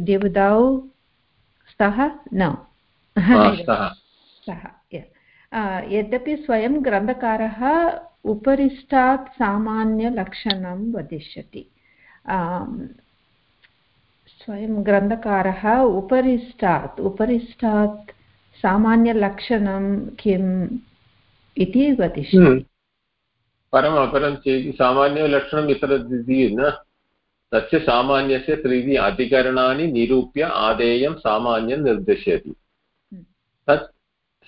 द्विविधौ स्तः न। स्तः. अ, यद्यपि स्वयं ग्रन्थकारः उपरिष्टात् सामान्यलक्षणं वदिष्यति स्वयं ग्रन्थकारः उपरिष्टात् उपरिष्टात् सामान्यलक्षणं किम् इति वदिष्यति. हम्म। परम् अपरं चेत् सामान्यलक्षणम् इतरदिति न। तस्य सामान्यस्य त्रीणि अधिकरणानि निरूप्य आदेयं सामान्यं निर्दिशति तत्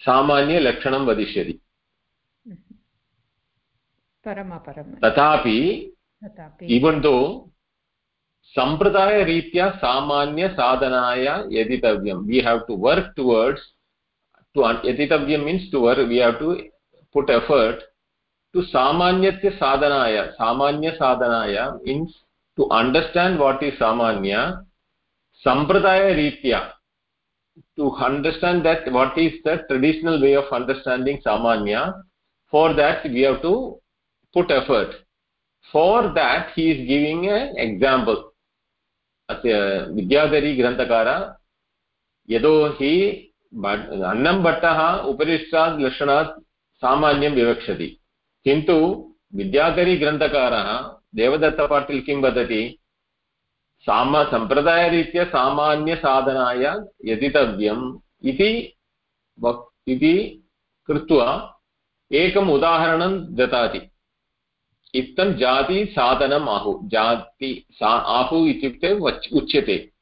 सामान्यलक्षणं वदिष्यति। तथापि तथापि इवन् दो सम्प्रदायरीत्या सामान्यसाधनाय यदितव्यं we have to work towards to यदितव्यं means to work we have to put effort to सामान्यस्य साधनाय सामान्यसाधनाय means to understand what is सामान्य सम्प्रदायरीत्या to understand that what is the traditional way of understanding samanya for that we have to put effort for that he is giving an example अस्य विद्याधरी ग्रन्थकार यतोहि अन्नं भट्टः उपरिष्टात् लक्षणात् सामान्यं विवक्षति किन्तु विद्याधरीग्रन्थकारः देवदत्तपाटिल् किं वदति? साम सम्प्रदायरीत्या सामान्यसाधनाय यदितव्यम् इति वक् इति कृत्वा एकम् उदाहरणं ददाति। इत्थं जातिसाधनम् आहु। जाति सा आहु इत्युक्ते वच् उच्यते।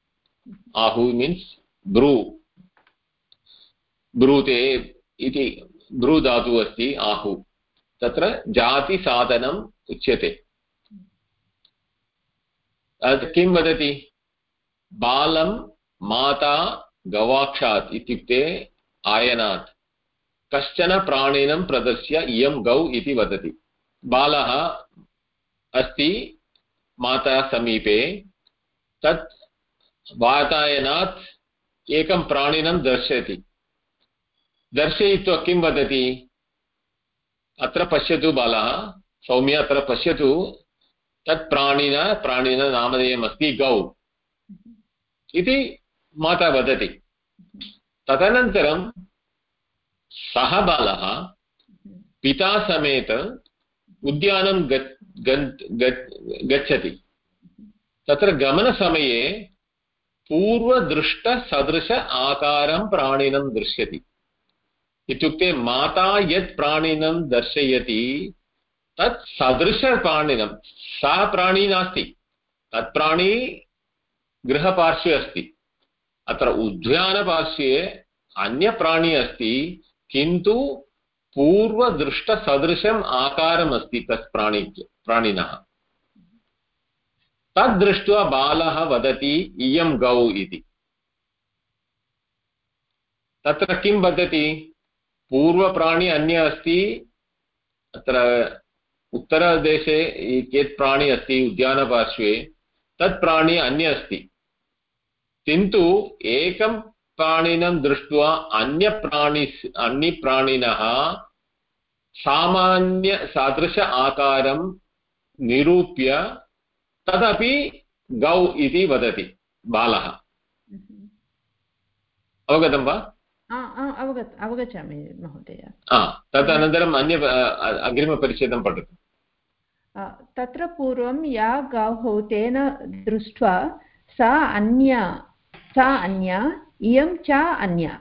आहु मीन्स् ब्रू। ब्रूते इति ब्रू धातुः अस्ति, आहु। तत्र जातिसाधनम् उच्यते। किं वदति? बालं माता गवाक्षात् इत्युक्ते आयनात्। कश्चन प्राणिनं प्रदर्श्य इयं गौ इति वदति। बालः अस्ति माता समीपे, तत् वातायनात् एकं प्राणिनं दर्शयति। दर्शयित्वा किं वदति? अत्र पश्यतु बालः, सौम्य अत्र पश्यतु। तत् प्राणिन प्राणिन नामधेयमस्ति, गौ। इति माता वदति। तदनन्तरं सः बालः पिता समेत उद्यानं गच्छति। तत्र गमनसमये पूर्वदृष्टसदृश आकारं प्राणिनं दृश्यति। इत्युक्ते माता यत् प्राणिनं दर्शयति तत् सदृशप्राणिनं। सः प्राणी नास्ति। तत् प्राणी गृहपार्श्वे अस्ति। अत्र उद्यानपार्श्वे अन्यप्राणी अस्ति, किन्तु पूर्वदृष्टसदृशम् आकारम् अस्ति तत् प्राणी प्राणिनः। तद् दृष्ट्वा बालः वदति, इयं गौ इति। तत्र किं वदति? पूर्वप्राणी अन्य अस्ति, अत्र उत्तरदेशे यत् प्राणी अस्ति उद्यानपार्श्वे तत् प्राणी अन्य अस्ति। किन्तु एकं प्राणिनं दृष्ट्वा अन्यप्राणि अन्यप्राणिनः सामान्यसादृश आकारं निरूप्य तदपि गौ इति वदति बालः। अवगतं वा? अवगत अवगच्छामि महोदय। तदनन्तरम् अन्य अग्रिमपरिच्छेदं पठतु। तत्र पूर्वं या गौः तेन दृष्ट्वा सा अन्या सा अन्या, इयं च अन्या।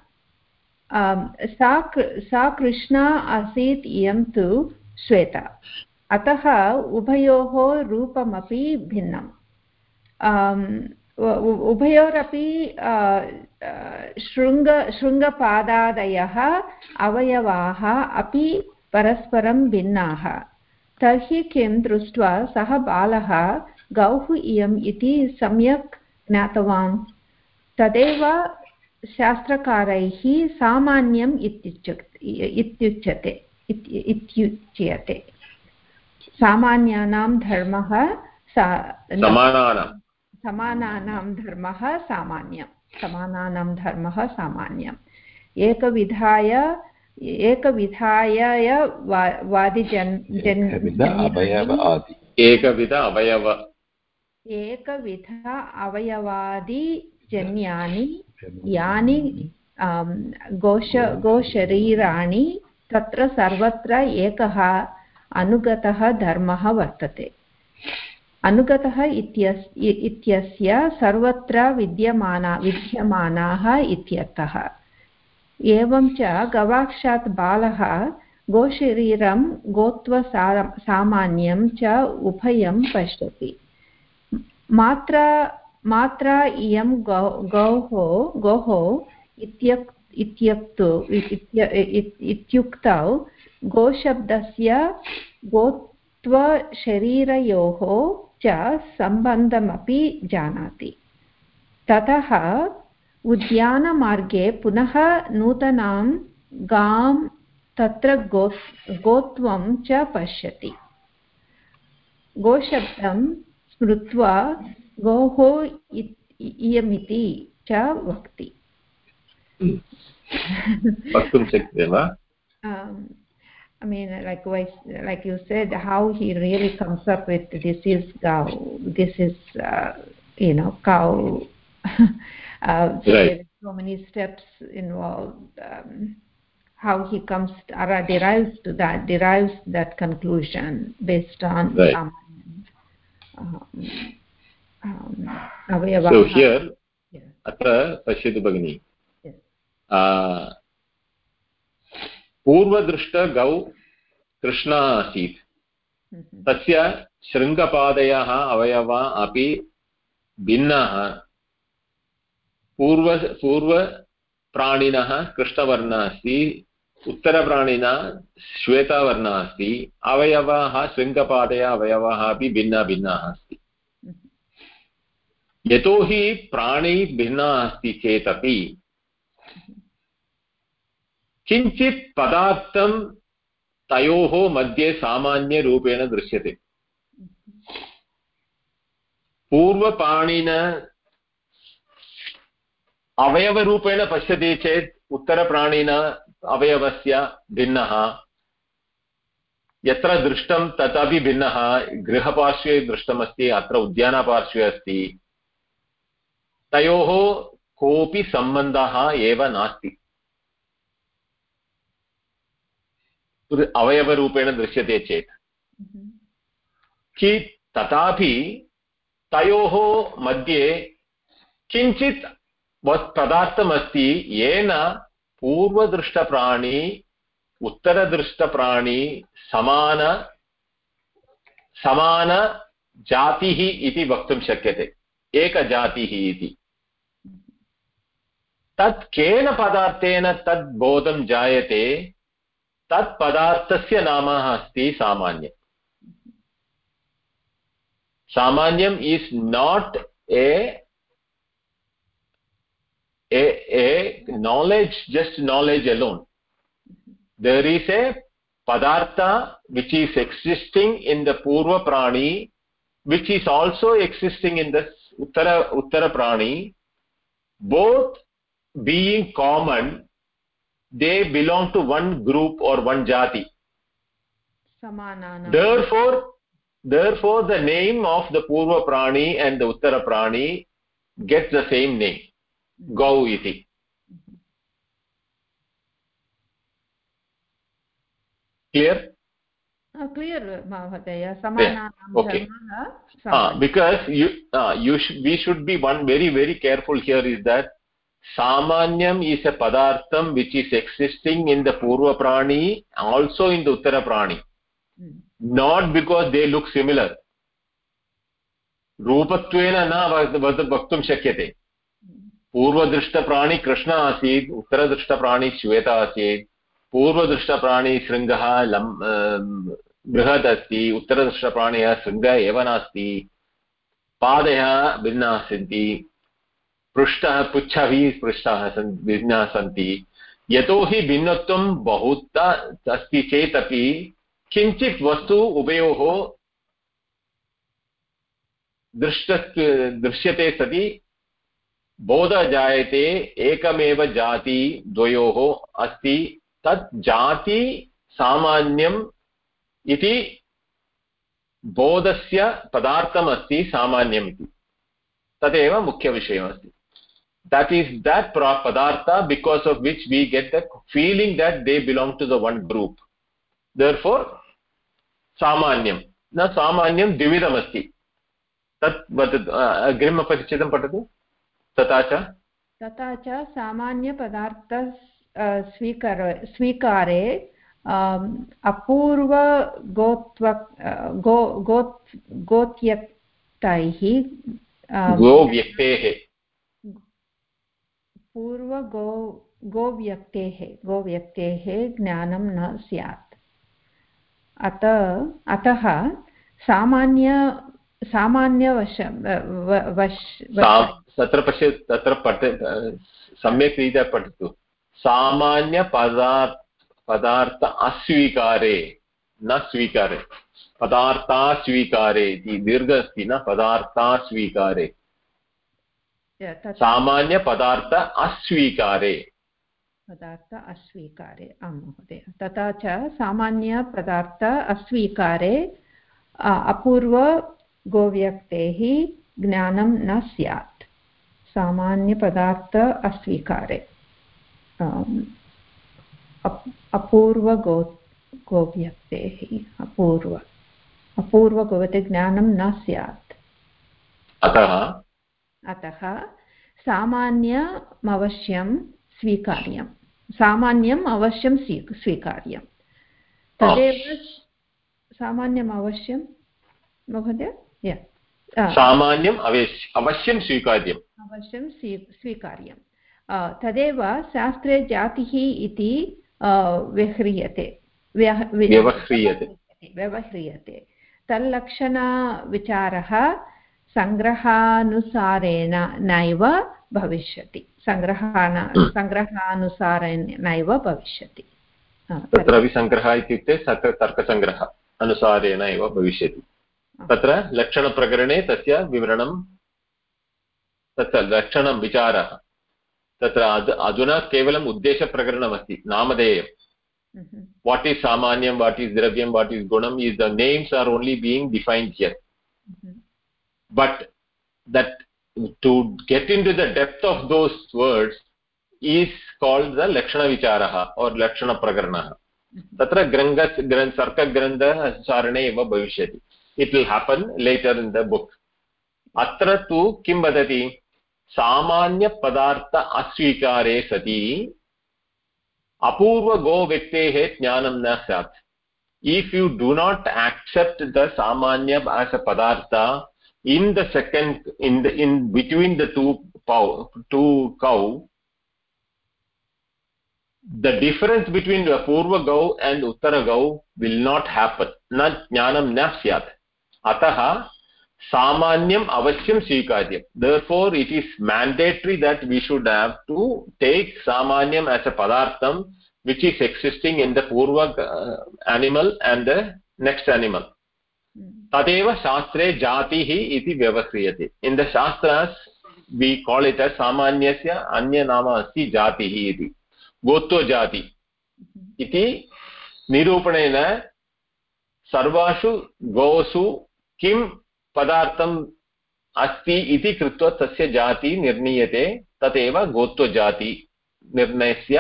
सा सा कृष्णा आसीत् इयं तु श्वेता। अतः उभयोः रूपमपि भिन्नम्। उभयोरपि शृङ्ग, शृङ्गपादादयः अवयवाः अपि परस्परं भिन्नाः। तर्हि किं दृष्ट्वा सः बालः गौः इयम् इति सम्यक् ज्ञातवान्। तदेव शास्त्रकारैः सामान्यम् इत्युच्यते इत्युच्यते। सामान्यानां धर्मः समानानां। धर्मः सामान्यं समानानां धर्मः सामान्यम्। एकविधाय एकविधाय वादिजन् एकविध अवयव एकविध अवयवादिजन्यानि यानि गोश गोशरीराणि तत्र सर्वत्र एकः अनुगतः धर्मः वर्तते। अनुगतः इत्यस्य सर्वत्र विद्यमाना विद्यमानाः इत्यर्थः। एवं च गवाक्षात् बालः गोशरीरं गोत्वसा च उभयं पश्यति। मात्रा मात्रा इयं गौ गौः गोः इत्यक् इत्युक्तौ इत्युक्तौ गोशब्दस्य गोत्वशरीरयोः च सम्बन्धमपि जानाति। ततः उद्यानमार्गे पुनः नूतनां गां तत्र गो गोत्वं च पश्यति गोशब्दं स्मृत्वा गोः इयमिति च वक्ति वक्तुं शक्यते वा I mean, like like you said, how he really comes up with this is cow, this is uh, you know cow. Uh, right. so many steps involved. Um, how he comes or derives to that derives that conclusion based on right. um, um, um, so here अत्र पश्यतु भगिनि पूर्वदृष्टगौ कृष्णा आसीत् तस्य शृङ्गपादयः अवयवा अपि भिन्नाः पूर्व पूर्वप्राणिनः कृष्णवर्णः अस्ति, उत्तरप्राणिना श्वेतवर्णः अस्ति, अवयवाः शृङ्गपादय अवयवाः अपि भिन्ना भिन्नाः अस्ति। यतोहि प्राणैः भिन्ना अस्ति चेदपि, किञ्चित् पदार्थं तयोः मध्ये सामान्यरूपेण दृश्यते। पूर्वपाणिन अवयवरूपेण पश्यति चेत् उत्तरप्राणिन अवयवस्य भिन्नः। यत्र दृष्टं तदपि भिन्नः, गृहपार्श्वे दृष्टमस्ति, अत्र उद्यानपार्श्वे अस्ति। तयोः कोऽपि सम्बन्धः एव नास्ति। अवयवरूपेण दृश्यते चेत्। कि तथापि तयोः मध्ये किञ्चित् पदार्थमस्ति येन पूर्वदृष्टप्राणी, उत्तरदृष्टप्राणी, समान समानजातिः इति वक्तुं शक्यते। एकजातिः इति। तत् केन पदार्थेन तद् बोधं जायते, तत् पदार्थस्य नाम अस्ति सामान्यम्। सामान्यम् is not a a, a knowledge just knowledge alone. There is a padartha which is existing in the purva prani which is also existing in the uttara uttara prani. Both being common they belong to one group or one jati. Samanana. Therefore therefore the name of the purva prani and the uttara prani gets the same name gau iti clear Uh, clear mahodaya samananam Okay. dharmah Ah, saman- because you ah, you should we should be one very very careful here is that samanyam is a padartham which is existing in the purva prani also in the uttara prani Mm. not because they look similar रूपत्वेन न वद- वद- वक्तुं शक्यते पूर्वदृष्टप्राणी कृष्ण आसीत् उत्तरदृष्टप्राणी श्वेत आसीत् पूर्वदृष्टप्राणी शृङ्गः लम् अम्, बृहत् अस्ति उत्तरदृष्टप्राणिः शृङ्गः एव नास्ति पादयः भिन्नाः सन्ति पृष्ठः पुच्छभिः पृष्ठाः सन् भिन्नाः सन्ति। यतोहि भिन्नत्वं बहुधा अस्ति चेदपि किञ्चित् वस्तु उभयोः दृष्ट दृश्यते सति बोध जायते एक जाति द्वयोः अस्ति। तत् जाति सामान्यम् इति बोधस्य पदार्थमस्ति सामान्यम् इति तदेव मुख्यविषयमस्ति। दट् इस् दट् प्रा पदार्थ because of which we get the feeling that they belong to the one group therefore सामान्यं न, सामान्यं द्विविधमस्ति। तत् वदतु अग्रिमपरिचितं पठतु। तथा च? तथा च सामान्यपदार्थ स्वीकर स्वीकारे अपूर्वगोत्व गो गोत् गोत्यक्तैः गोव्यक्तेः। पूर्वगो गोव्यक्तेः गोव्यक्तेः ज्ञानं न स्यात्। अत अतः सामान्य सामान्यवश वश तत्र पश्य तत्र पठ सम्यक् रीत्या पठतु। सामान्यपदार्थ पदार्थ अस्वीकारे न स्वीकारे। पदार्था स्वीकारे इति दीर्घ अस्ति न पदार्था स्वीकारे। सामान्यपदार्थ अस्वीकारे। पदार्थ अस्वीकारे आं महोदय। तथा च सामान्यपदार्थ अस्वीकारे अपूर्वगोव्यक्तेः ज्ञानं न स्यात्। सामान्यपदार्थ अस्वीकारे। अपूर्वगो गोव्यक्तेः अपूर्व अपूर्वगोव्यक्ते ज्ञानं न स्यात्। अतः अतः सामान्यमवश्यं स्वीकार्यं सामान्यम् अवश्यं स्वी स्वीकार्यं तदेव सामान्यम् अवश्यं महोदय? सामान्यम् अवश्यं स्वीकार्यम्। अवश्यं स्वी स्वीकार्यं तदेव शास्त्रे जातिः इति व्यह्रियते। व्यह- व्य- व्यवह्रियते। व्यवह्रियते। तल्लक्षणविचारः सङ्ग्रहानुसारेण नैव भविष्यति। सङ्ग्रहान सङ्ग्रहानुसारेणैव भविष्यति। अ, तत्रापि सङ्ग्रहः इत्युक्ते तत्र तर्कसङ्ग्रहः अनुसारेण एव भविष्यति तत्र लक्षणप्रकरणे तस्य विवरणं तत्र लक्षणं विचारः। तत्र अधुना केवलम् उद्देशप्रकरणमस्ति नामधेयं वाट् इस् सामान्यं वाट् इस् द्रव्यं what is गुणम् is the names are only being defined here but that to get into the depth of those words is called the लक्षणविचारः or लक्षणप्रकरणः। तत्र ग्रङ्गस् ग्रन्थ सर्कग्रन्थसारणे एव भविष्यति। It will happen later in the book अत्र तु किं वदति? सामान्यपदार्थ अस्वीकारे सति। अपूर्वगोव्यक्तेः ज्ञान न स्यात्। If you do not accept the सामान्य पदार्थ in the second in the in between the two पौ two cow the difference between the पूर्वगौ and उत्तरगौ विल् नाट् हेपन् न, ज्ञानं न स्यात्। अतः samanyam avasyam swikaryam therefore it is mandatory that we should have to take samanyam as a padartham which is existing in the purva uh, animal and the next animal तदेव शास्त्रे जातिः इति व्यवह्रियते in the shastras we call it as सामान्यस्य अन्य नाम अस्ति जातिः इति गोत्वजाति इति निरूपणेन सर्वासु गोसु किं पदार्थम् अस्ति इति कृत्वा तस्य जाति निर्णीयते तदेव गोत्वजाति निर्णयस्य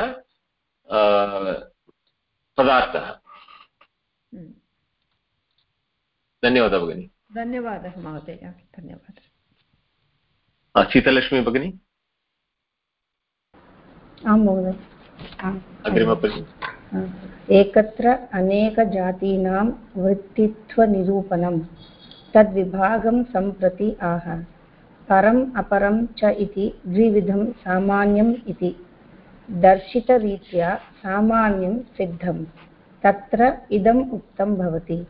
पदार्थः। धन्यवादः भगिनि। धन्यवादः महोदय धन्यवादः। शीतलक्ष्मी भगिनी? आं महोदय। एकत्र अनेकजातीनां वृत्तित्वनिरूपणं तद्विभागं सम्प्रति आह। परम् अपरं च इति द्विविधं सामान्यम् इति। दर्शितरीत्या सामान्यं सिद्धं तत्र इदम् उक्तं भवति।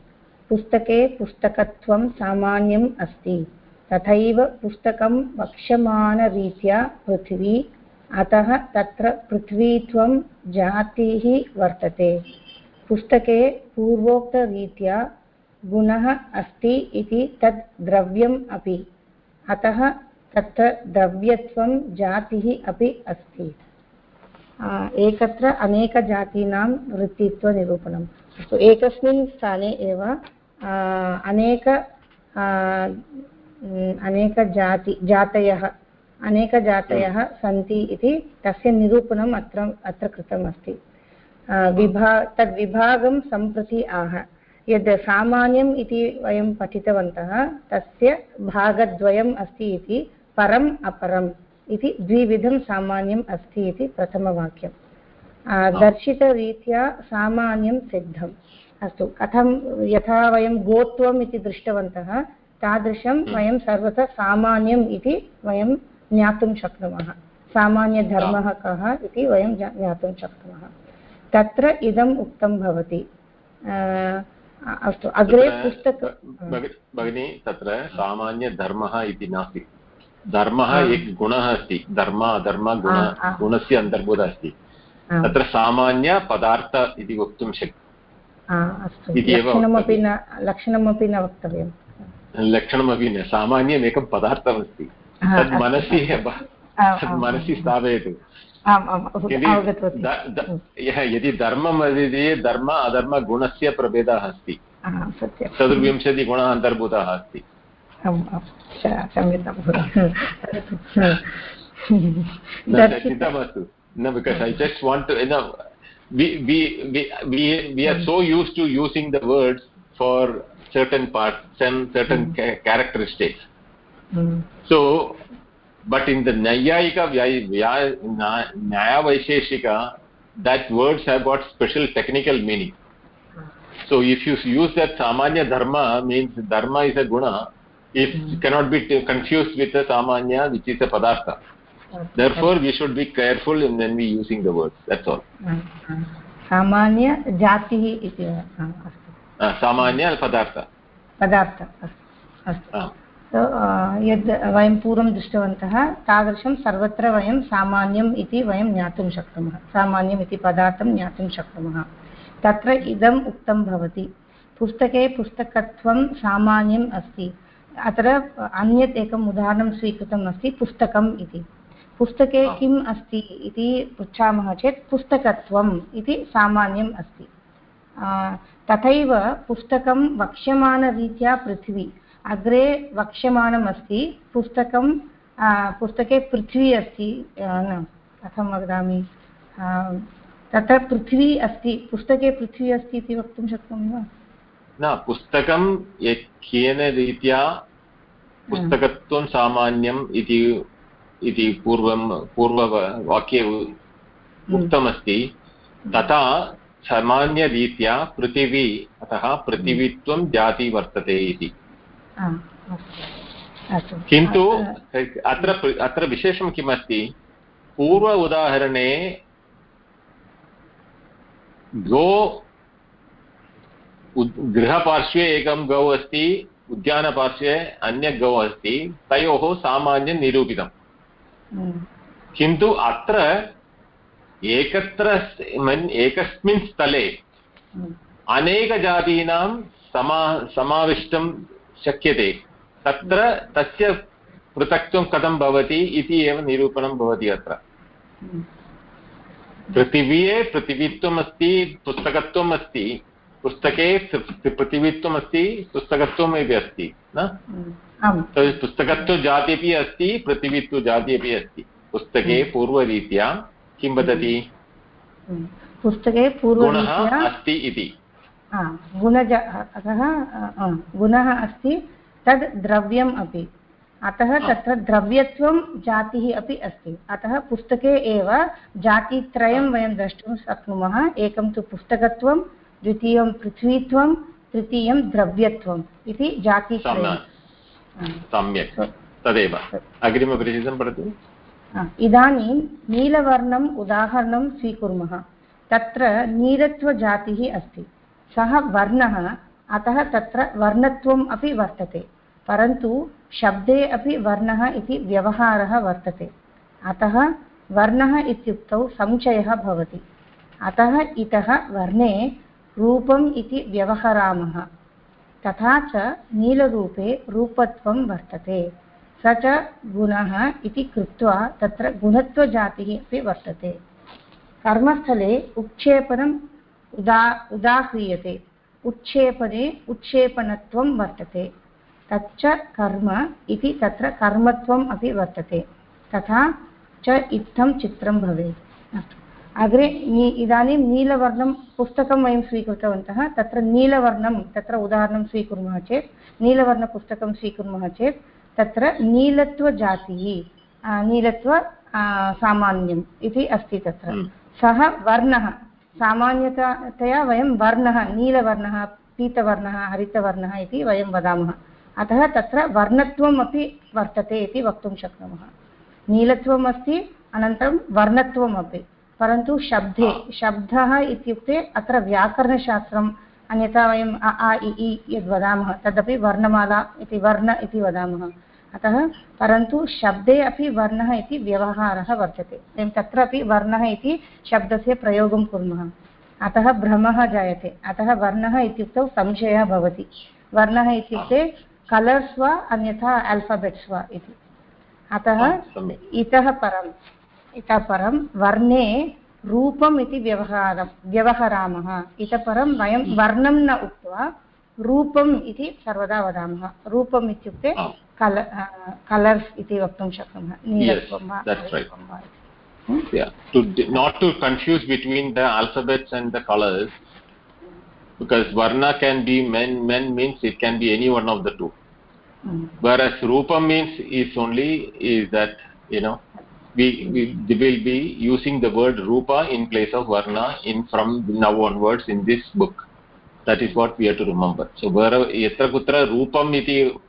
पुस्तके पुस्तकत्वं सामान्यम् अस्ति। तथैव पुस्तकं वक्ष्यमाणरीत्या पृथिवी, अतः तत्र पृथ्वीत्वं जातिः वर्तते। पुस्तके पूर्वोक्तरीत्या गुणः अस्ति इति तद् द्रव्यम् अपि। अतः तत्र द्रव्यत्वं जातिः अपि अस्ति। एकत्र अनेकजातीनां वृत्तित्वनिरूपणम्। अस्तु, एकस्मिन् स्थाने एव अनेक अनेकजाति, जातयः, अनेकजातयः सन्ति इति तस्य निरूपणम् अत्र अत्र कृतम् अस्ति विभा तद्विभागं सम्प्रति आह। यद् सामान्यम् इति वयं पठितवन्तः तस्य भागद्वयम् अस्ति इति परम् अपरम् इति द्विविधं सामान्यम् अस्ति इति प्रथमवाक्यं दर्शितरीत्या सामान्यं सिद्धम्। अस्तु कथं यथा वयं गोत्वम् इति दृष्टवन्तः तादृशं वयं सर्वथा सामान्यम् इति वयं ज्ञातुं शक्नुमः। सामान्यधर्मः कः इति वयं ज्ञातुं शक्नुमः। तत्र इदम् उक्तं भवति। अस्तु अग्रे पुस्तक भगिनी तत्र सामान्यधर्मः इति नास्ति। धर्मः एक गुणः अस्ति। धर्म अधर्म गुण गुणस्य अन्तर्भूतः अस्ति। तत्र सामान्यपदार्थ इति वक्तुं शक्यते लक्षणमपि न लक्षणमपि न वक्तव्यं लक्षणमपि न सामान्यम् एकं पदार्थमस्ति तद् मनसि मनसि स्थापयतु। यदि धर्मम् अस्ति धर्म अधर्मगुणस्य प्रभेदः अस्ति। चतुर्विंशतिगुणः अन्तर्भूतः अस्ति। Word for certain part certain characteristics so but in the nayayika nyaya vaisheshika that words have got special technical meaning so if you use that samanya dharma means dharma is a guna it mm. cannot be confused with the samanya which is a padartha therefore we should be careful in when we using the words that's all सामान्य जातिः इति सामान्य पदार्थ पदार्थ अस्तु यद् वयं पूर्वं दृष्टवन्तः तादृशं सर्वत्र वयं सामान्यम् इति वयं ज्ञातुं शक्नुमः। सामान्यम् इति पदार्थं ज्ञातुं शक्नुमः। तत्र इदम् उक्तं भवति। पुस्तके पुस्तकत्वं सामान्यम् अस्ति। अत्र अन्यत् एकम् उदाहरणं स्वीकृतम् अस्ति पुस्तकम् इति। पुस्तके किम् अस्ति इति पृच्छामः चेत् पुस्तकत्वम् इति सामान्यम् अस्ति। तथैव पुस्तकं वक्ष्यमाणरीत्या पृथ्वी। अग्रे वक्ष्यमाणम् अस्ति पुस्तकं पुस्तके पृथ्वी अस्ति न कथं वदामि? तत्र पृथ्वी अस्ति पुस्तके पृथ्वी अस्ति इति वक्तुं शक्नोमि वा? न पुस्तकं केन रीत्या पुस्तकत्वं सामान्यम् इति इति पूर्वं पूर्ववाक्ये उक्तमस्ति। तथा सामान्यरीत्या पृथिवी अतः पृथिवीत्वं जाति वर्तते इति। किन्तु अत्र अत्र विशेषं किमस्ति? पूर्व उदाहरणे गो गृहपार्श्वे एकं गौ अस्ति उद्यानपार्श्वे अन्य गौ अस्ति तयोः सामान्यं निरूपितम्। किन्तु अत्र एकत्र एकस्मिन् स्थले अनेकजातीनां समा समाविष्टं शक्यते। तत्र तस्य पृथक्त्वं कथं भवति इति एव निरूपणं भवति अत्र। पृथिवीये पृथिवीत्वम् अस्ति पुस्तकत्वम् अस्ति पुस्तके पृथिवीत्वम् अस्ति पुस्तकत्वम् अपि अस्ति न? पुस्तकत्वजाति अपि अस्ति पृथिवीत्वजाति अपि अस्ति। पुस्तके पूर्वरीत्या किं वदति? पुस्तके गुणः पूर्वरीत्या अस्ति इति। गुणज अतः गुणः अस्ति तद् द्रव्यम् अपि। अतः तत्र द्रव्यत्वं जातिः अपि अस्ति। अतः पुस्तके एव जातित्रयं वयं द्रष्टुं शक्नुमः। एकं तु पुस्तकत्वं द्वितीयं पृथ्वीत्वं तृतीयं द्रव्यत्वम् इति जातित्रयं सम्यक्। सम्यक्। तदेव। अग्रिमपरिचितं पठतु। इदानीं नीलवर्णम् उदाहरणं स्वीकुर्मः। तत्र नीलत्वजातिः अस्ति। सः वर्णः, अतः तत्र वर्णत्वम् अपि वर्तते, परन्तु शब्दे अपि वर्णः इति व्यवहारः वर्तते। अतः वर्णः इत्युक्तौ संशयः भवति। अतः इतः वर्णे रूपम् इति व्यवहरामः। तथा च नीलरूपे रूपत्वं वर्तते। स च गुणः इति कृत्वा तत्र गुणत्वजातिः अपि वर्तते। कर्मस्थले उत्क्षेपणम् उदा उदाह्रियते। उत्क्षेपणे उत्क्षेपणत्वं वर्तते। तच्च कर्म इति तत्र कर्मत्वम् अपि वर्तते। तथा च इत्थं चित्रं भवेत्। अस्तु। अग्रे नी इदानीं नीलवर्णं पुस्तकं वयं स्वीकृतवन्तः। तत्र नीलवर्णं तत्र उदाहरणं स्वीकुर्मः चेत् नीलवर्णपुस्तकं स्वीकुर्मः चेत् तत्र नीलत्वजातिः नीलत्व सामान्यम् इति अस्ति तत्र। हम्म। सः वर्णः सामान्यतया वयं वर्णः, नीलवर्णः, पीतवर्णः, हरितवर्णः इति वयं वदामः। अतः तत्र वर्णत्वम् अपि वर्तते इति वक्तुं शक्नुमः। नीलत्वम् अस्ति अनन्तरं वर्णत्वम् परन्तु शब्दे, शब्दः इत्युक्ते अत्र व्याकरणशास्त्रम्, अन्यथा वयम् अ, आ, इ ई यद् वदामः, तदपि वर्णमाला इति, वर्ण इति वदामः। अतः परन्तु शब्दे अपि वर्णः इति व्यवहारः वर्तते। वयं तत्रापि वर्णः इति शब्दस्य प्रयोगं कुर्मः। अतः भ्रमः जायते। अतः वर्णः इत्युक्तौ संशयः भवति। वर्णः इत्युक्ते कलर्स् वा अन्यथा आल्फाबेट्स् वा इति। अतः। इतः परम्। इतः परं वर्णे रूपम् इति व्यवहारं व्यवहरामः। इतः परं वयं वर्णं न उक्त्वा रूपम् इति सर्वदा वदामः रूपम् इत्युक्ते आम्। कल कलर्स् इति वक्तुं शक्नुमः नीलत्वं वा that's right. हरित्वं वा इति। yeah to not to confuse between the alphabets and the colors because varna can be men men means it can be any one of the two Mm. whereas rupam means is only is that you know we, we we will be using the word rupa in place of varna in from now onwards in this book That is what we have to remember. So wherever yatra kutra rupam iti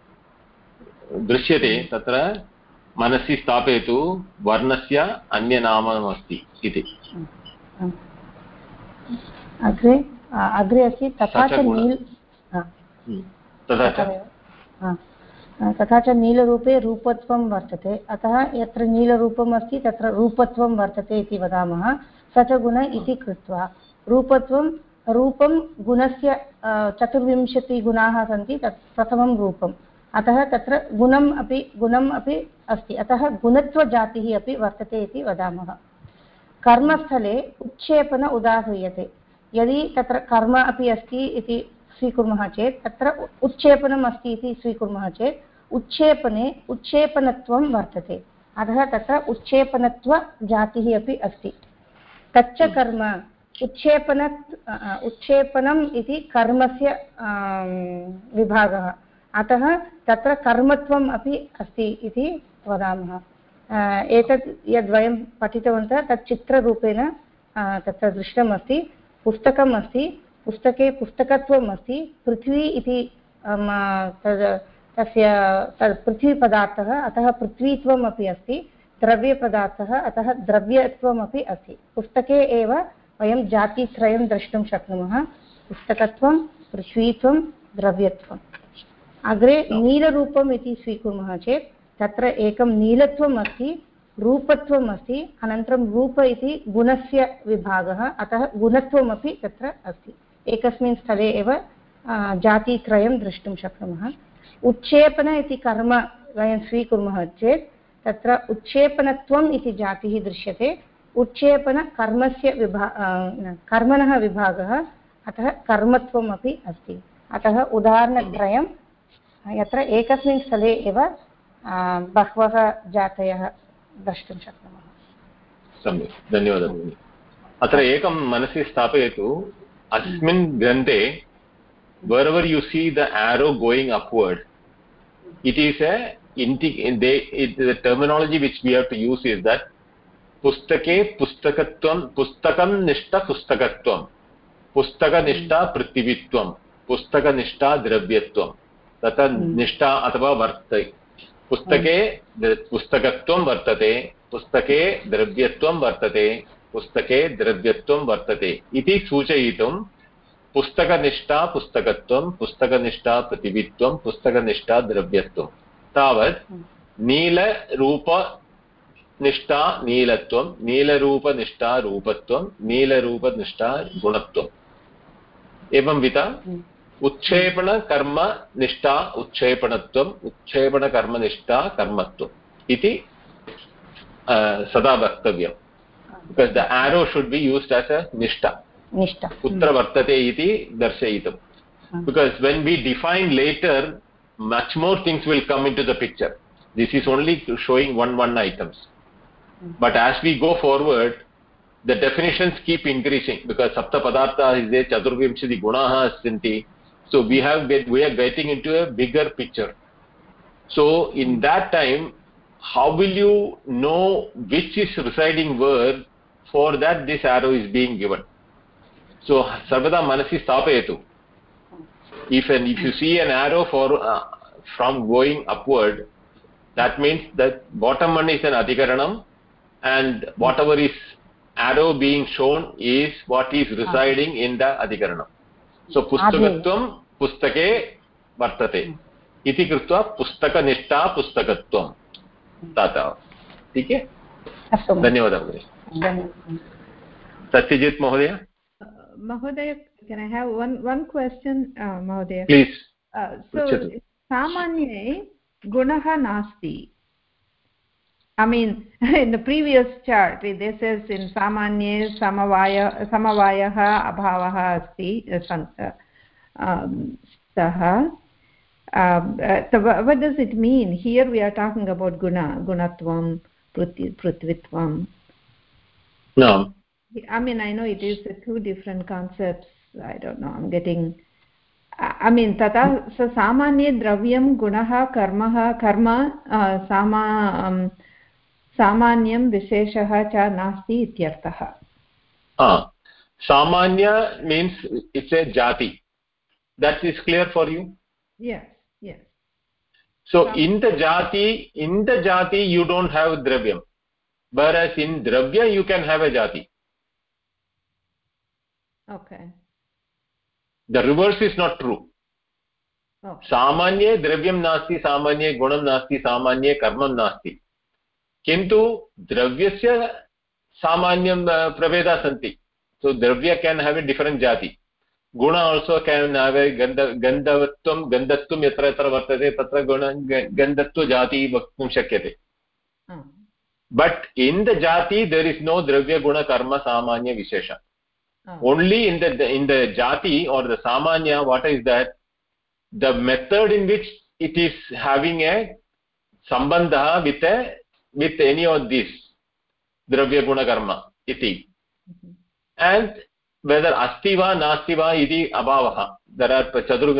दृश्यते तत्र मनसि स्थापयतु वर्णस्य अन्यनाममस्ति इति अग्रे अग्रे अस्ति तथा च। नील् च तथा च नीलरूपे रूपत्वं वर्तते अतः यत्र नीलरूपम् अस्ति तत्र रूपत्वं वर्तते इति वदामः स च गुण इति कृत्वा रूपत्वं रूपं गुणस्य चतुर्विंशतिगुणाः सन्ति, तत् प्रथमं रूपम्। अतः तत्र गुणम् अपि गुणम् अपि अस्ति। अतः गुणत्वजातिः अपि वर्तते इति वदामः। कर्मस्थले उत्क्षेपण उदाह्रियते। यदि तत्र कर्म अपि अस्ति इति स्वीकुर्मः चेत्, तत्र उत्क्षेपणम् अस्ति इति स्वीकुर्मः चेत् उत्क्षेपणे उत्क्षेपणत्वं वर्तते। अतः तत्र उत्क्षेपणत्वजातिः अपि अस्ति। तच्च कर्म उत्क्षेपण उत्क्षेपणम् इति कर्मस्य विभागः। अतः तत्र कर्मत्वम् अपि अस्ति इति वदामः। एतत् यद्वयं पठितवन्तः, तत् चित्ररूपेण तत्र दृष्टमस्ति पुस्तकम् अस्ति। पुस्तके पुस्तकत्वम् अस्ति। पृथ्वी इति तद्, तस्य, तद् पृथ्वीपदार्थः, अतः पृथ्वीत्वम् अपि अस्ति। द्रव्यपदार्थः, अतः द्रव्यत्वमपि अस्ति। पुस्तके एव वयं जातित्रयं द्रष्टुं शक्नुमः। पुस्तकत्वं, पृथ्वीत्वं, द्रव्यत्वम्। अग्रे नीलरूपम् इति स्वीकुर्मः चेत् तत्र एकं नीलत्वम् अस्ति, रूपत्वम् अस्ति, अनन्तरं रूप इति गुणस्य विभागः, अतः गुणत्वमपि तत्र अस्ति। एकस्मिन् स्थले एव जातित्रयं द्रष्टुं शक्नुमः। उत्क्षेपण इति कर्म वयं स्वीकुर्मः चेत् तत्र उत्क्षेपणत्वम् इति जातिः दृश्यते। उत्क्षेपणकर्मस्य विभा कर्मणः विभागः अतः कर्मत्वम् अपि अस्ति। अतः उदाहरणत्रयं यत्र एकस्मिन् स्थले एव बहवः जातयः द्रष्टुं शक्नुमः। सम्यक् धन्यवादः अत्र एकं मनसि स्थापयतु। अस्मिन् ग्रन्थे wherever you see the arrow going upward it is a they it, the terminology which we have to pustake pustakatvam pustakam nishta pustakatvam पुस्तकनिष्ठा पृथिवीत्वं पुस्तकनिष्ठा द्रव्यत्वं। तथा निष्ठा अथवा वर्त पुस्तके पुस्तकत्वं वर्तते पुस्तके द्रव्यत्वं वर्तते पुस्तके द्रव्यत्वं वर्तते इति सूचयितुं पुस्तकनिष्ठा पुस्तकत्वं पुस्तकनिष्ठा पृथिवीत्वं पुस्तकनिष्ठा द्रव्यत्वं। तावत् नीलरूपनिष्ठा नीलत्वं नीलरूपनिष्ठा रूपत्वं नीलरूपनिष्ठा गुणत्वम् एवंविध उत्क्षेपणकर्मनिष्ठा उत्क्षेपणत्वम् उत्क्षेपणकर्मनिष्ठा कर्मत्वम् इति सदा वक्तव्यं। Because the arrow should be used as a निष्ठा। निष्ठा। कुत्र वर्तते इति दर्शयितुं। Because when we define later much more things will come into the picture. This is only showing one one items. Hmm. but as we go forward the definitions keep increasing because sapta padartha is there chaturvimshati gunaah santi so we have get, we are getting into a bigger picture. So in hmm. that time how will you know which is residing where for that this arrow is being given? So sarvada manasi sthapayetu hmm. if an if you see an arrow for uh, from going upward that means that bottom one is an adhikaranam and whatever is arrow being shown is what is residing in the adhikaranam so pustakatvam pustake vartate इति कृत्वा पुस्तकनिष्ठा पुस्तकत्वं तथा ठीक है धन्यवादः भगिनि सत्यजित् महोदय महोदय can i have one one question uh, mahodaya please uh, so samanye gunah nasti i mean in the previous chart this is in samanye samavaya samavayah abhavah asti um, saha. Um, uh, so what does it mean? Here we are talking about guna gunatvam prithvitvam no. I mean i know it is two different concepts. I don't know. I'm getting i mean tata so samanye dravyam gunah karmah karma sama सामान्यं विशेषः च नास्ति इत्यर्थः। सामान्य means it's a जाति। That is clear for you so in the जाति in the जाति you don't have द्रव्यं बर् एस् इन् द्रव्य यु केन् हेव् ए जाति। The reverse is not true सामान्ये द्रव्यं नास्ति सामान्ये गुणं नास्ति सामान्ये कर्मं नास्ति। किन्तु द्रव्यस्य सामान्यं प्रभेदाः सन्ति। सो द्रव्य केन् हेव् ए डिफरेण्ट् जाति। गुण आल्सो केन् हेव् ए गन्ध गन्धत्वं गन्धत्वं यत्र यत्र वर्तते तत्र गुण गन्धत्वजाति वक्तुं शक्यते। बट् इन् द जाति देर् इस् नो द्रव्यगुणकर्म सामान्यविशेष only in the in the jati or the samanya what is that? The method in which it is having a sambandha with a with any of these dravya guna karma iti and whether asti va nasti va iti abhavah there are chatur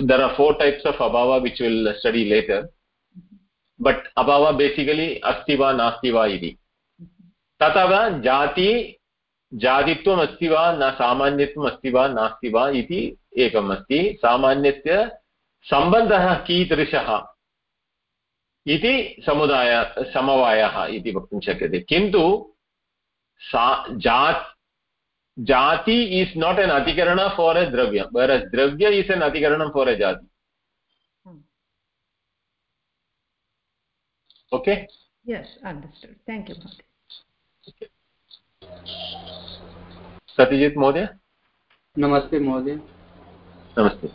there are four types of abhava which we'll study later but abhava basically asti va nasti va iti तथा जाति जातित्वम् अस्ति वा न सामान्यत्वम् अस्ति वा नास्ति वा इति एकम् अस्ति सामान्यस्य सम्बन्धः कीदृशः इति समुदाय समवायः इति वक्तुं शक्यते। किन्तु सा जा जाति इस् नाट् एन् अधिकरण फार् ए द्रव्य वेर् द्रव्य इस् एन् अधिकरणं फार् ए जाति। Okay? Yes understood. Thank you Mahoday. Satyajit महोदय नमस्ते महोदय नमस्ते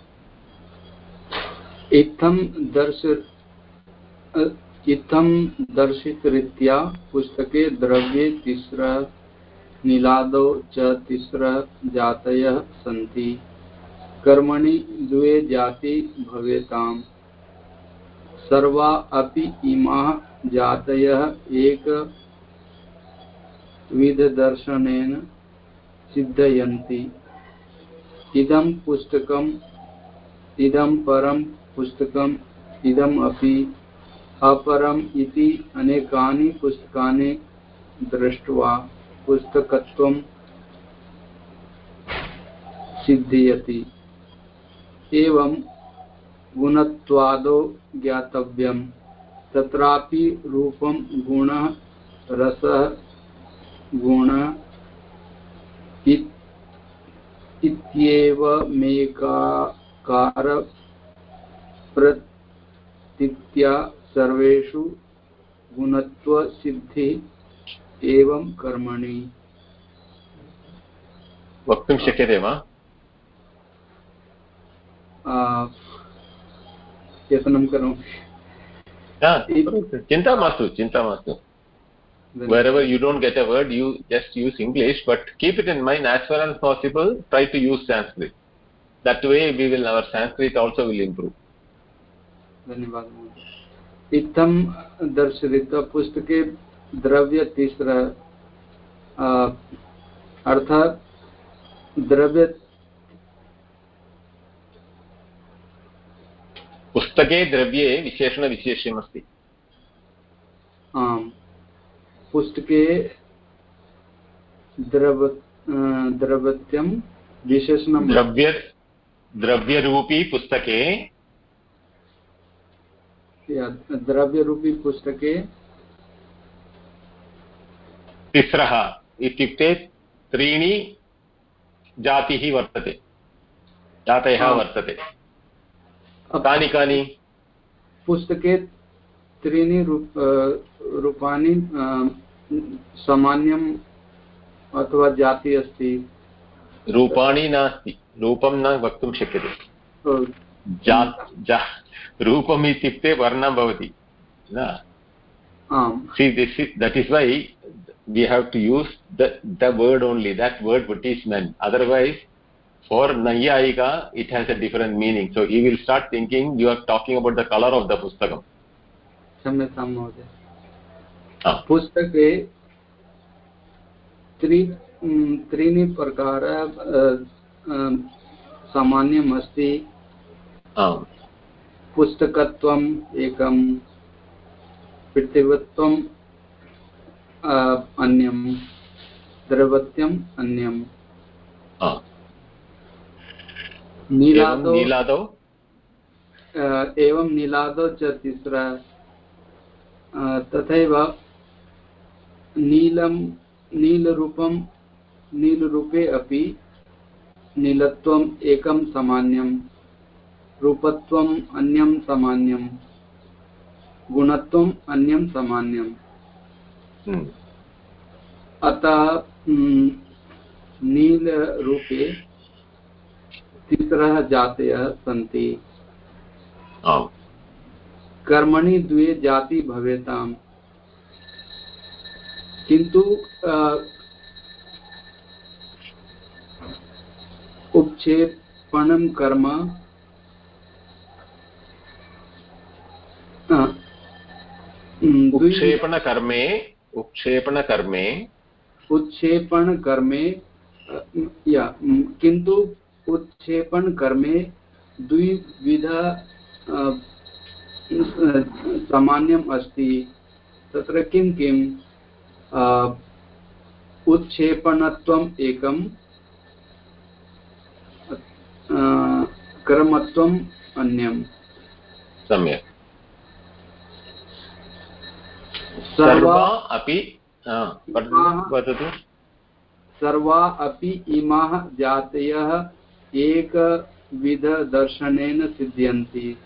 इत्थं दर्श इत्थं दर्शितरीत्या पुस्तके द्रव्ये तिस्रः नीलादौ च तिस्रः जातयः सन्ति। कर्मणि द्वे जाति भवेताम्। सर्वा अपि इमाः जातयः एकविधदर्शनेन सिद्धयन्ति। इदं पुस्तकम्, इदं परं पुस्तकम्, इदम् अपि अपरम् इति अनेकानि पुस्तकानि दृष्ट्वा पुस्तकत्वं सिद्ध्यति। एवं गुणत्वादो ज्ञातव्यम् तत्रापि रूपं गुणः, रसः, गुणः इत्- इत्येवमेकाकार प्रतीत्या सर्वेषु गुणत्वसिद्धि एवं कर्मणि। वक्तुं शक्यते वा? यत्नं करोमि। चिन्ता मास्तु चिन्ता मास्तु। Wherever you don't get a word you just use English but keep it in mind as and possible try to use use that way we will our Sanskrit also will improve धन्यवादः इत्थं दर्शयित्वा पुस्तके द्रव्य तिस्र अर्थात् द्रव्य पुस्तके द्रव्ये विशेषणविशेष्यमस्ति। आम्। पुस्तके द्रव द्रवत्यं विशेषणं द्रव्य द्रव्यरूपी पुस्तके या, द्रव्यरूपी पुस्तके? तिस्रः इत्युक्ते त्रीणि जातिः वर्तते। जातयः वर्तते। कानि कानि? पुस्तके त्रीणि रूप रूपाणि सामान्यम् अथवा जाति अस्ति। रूपाणि नास्ति। रूपं न वक्तुं शक्यते। जा, जा, रूपम् इत्युक्ते वर्णं भवति न? See this that is why we have to use the word only that word what is meant otherwise for नय्यायिका it has a different meaning so you will start thinking you are talking about the colour of the पुस्तकं पुस्तके त्री त्रीणि प्रकार सामान्यमस्ति। Ah. पुस्तकत्वम् एकं पृथिवत्वम् अन्यं द्रवत्यम् अन्यं. एवं नीलादौ नीलादौ एवं नीलादौ च तिस्र तथैव नीलं नीलरूपं नीलरूपे अपि नीलत्वम् एकं सामान्यं रूपत्वम् अन्यं सामान्यं गुणत्वम् अन्यं सामान्यम् hmm. अतः म्, नीलरूपे तिस्रः जातयः सन्ति ah. कर्मणि द्वे जाति भवेताम् किन्तु अ, उपक्षेपणं कर्म उत्क्षेपणकर्मे उत्क्षेपणकर्मे उत्क्षेपण कर्मे अ, या किन्तु उत्क्षेपण कर्मे द्विविध सामान्यम् अस्ति तत्र किं किम् उत्क्षेपणत्वम् एकम् अ, कर्मत्वम् अन्यम् सम्यक् सर्वा अपि वदतु। सर्वा अपि इमाः जातयः एकविधदर्शनेन सिद्ध्यन्ति।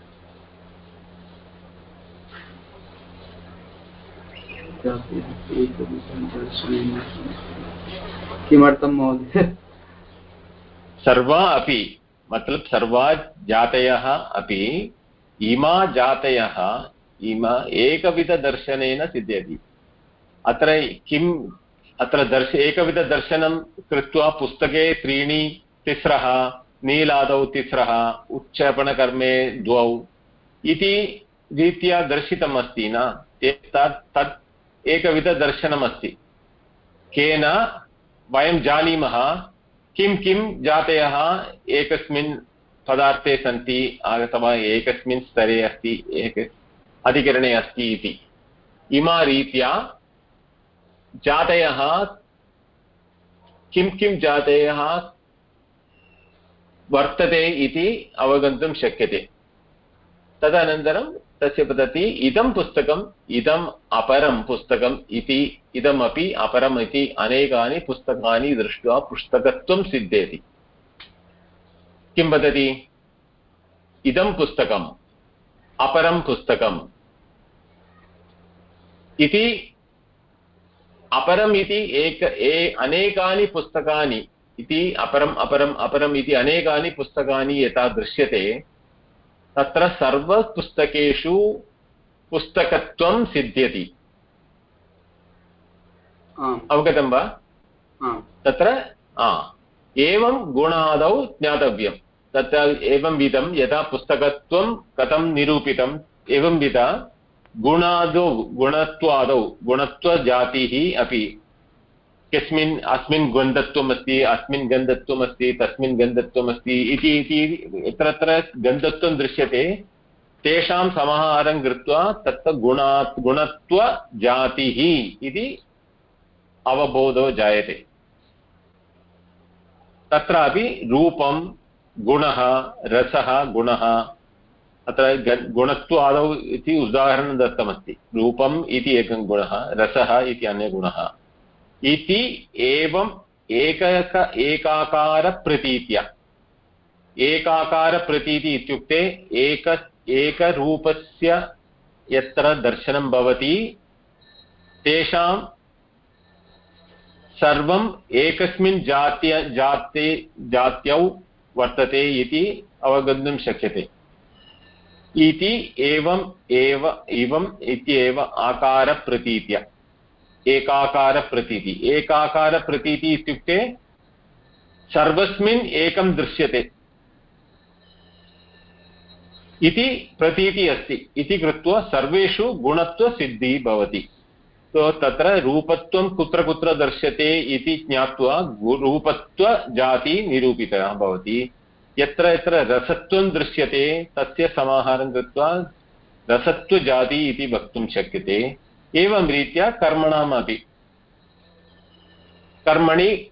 किमर्थं महोदय? सर्वा अपि मतलब सर्वा जातयः अपि इमा जातयः इमा एकविधदर्शनेन सिद्ध्यति। अत्र किम् अत्र दर्श, एकविधदर्शनं कृत्वा पुस्तके त्रीणि तिस्रः, नीलादौ तिस्रः उत्क्षेपणकर्मे द्वौ इति रीत्या दर्शितमस्ति न? तत् तत् एकविधदर्शनमस्ति। केन वयं जानीमः, किं किं जातयः, एकस्मिन् पदार्थे सन्ति अथवा एकस्मिन् स्तरे अस्ति, एक अधिकरणे अस्ति इति। इमा रीत्या जातयः किं किं जातयः वर्तते इति अवगन्तुं शक्यते। तदनन्तरं तस्य वदति इदं पुस्तकम्, इदम् अपरं पुस्तकम् इति, इदमपि अपरम् इति अनेकानि पुस्तकानि दृष्ट्वा पुस्तकत्वं सिद्ध्यति किं वदति इदं पुस्तकम्। अपरं पुस्तकम्। इति अपरम् इति एक ए अनेकानि पुस्तकानि इति अपरम् अपरम् अपरम् इति अनेकानि पुस्तकानि यथा दृश्यते तत्र सर्वपुस्तकेषु पुस्तकत्वं सिद्ध्यति। अवगतं वा? तत्र एवं गुणादौ ज्ञातव्यं तत्र एवं विधं यथा पुस्तकत्वं कथं निरूपितम्? एवं विध गुणादौ, गुणत्वादौ, गुणत्वजातिः अपि। कस्मिन्, अस्मिन् गन्धत्वम् अस्ति अस्मिन् गन्धत्वम् अस्ति तस्मिन् गन्धत्वम् अस्ति इति इति गन्धत्वं दृश्यते। तेषां समाहारं कृत्वा तत्र गुणा, गुणत्वजातिः इति अवबोधो जायते। तत्रापि रूपं गुणः, रसः, गुणः। अत्र गुणत्वादौ इति उदाहरणं दत्तमस्ति। रूपम् इति एकः गुणः, रसः इति अन्यगुणः इति एवम् एकक एकाकारप्रतीत्या एकाकारप्रतीति इत्युक्ते एक, एकरूपस्य यत्र दर्शनं भवति, तेषां सर्वम् एकस्मिन् जात्य जाते जात्यौ वर्तते इति अवगन्तुं शक्यते। इति एवम् एव, इवम् इत्येव आकारप्रतीत्या। एकाकारप्रतीति। एकाकारप्रतीति इत्युक्ते सर्वस्मिन् एकं दृश्यते। इति प्रतीति अस्ति। इति कृत्वा सर्वेषु गुणत्वसिद्धिः भवति। सो तत्र रूपत्वं कुत्र कुत्र दर्श्यते इति ज्ञात्वा रूपत्वजाति निरूपितः भवति। यत्र यत्र रसत्वं दृश्यते, तस्य समाहारं कृत्वा रसत्वजाति इति वक्तुं शक्यते। एवं रीत्या कर्मणामपि। कर्मणि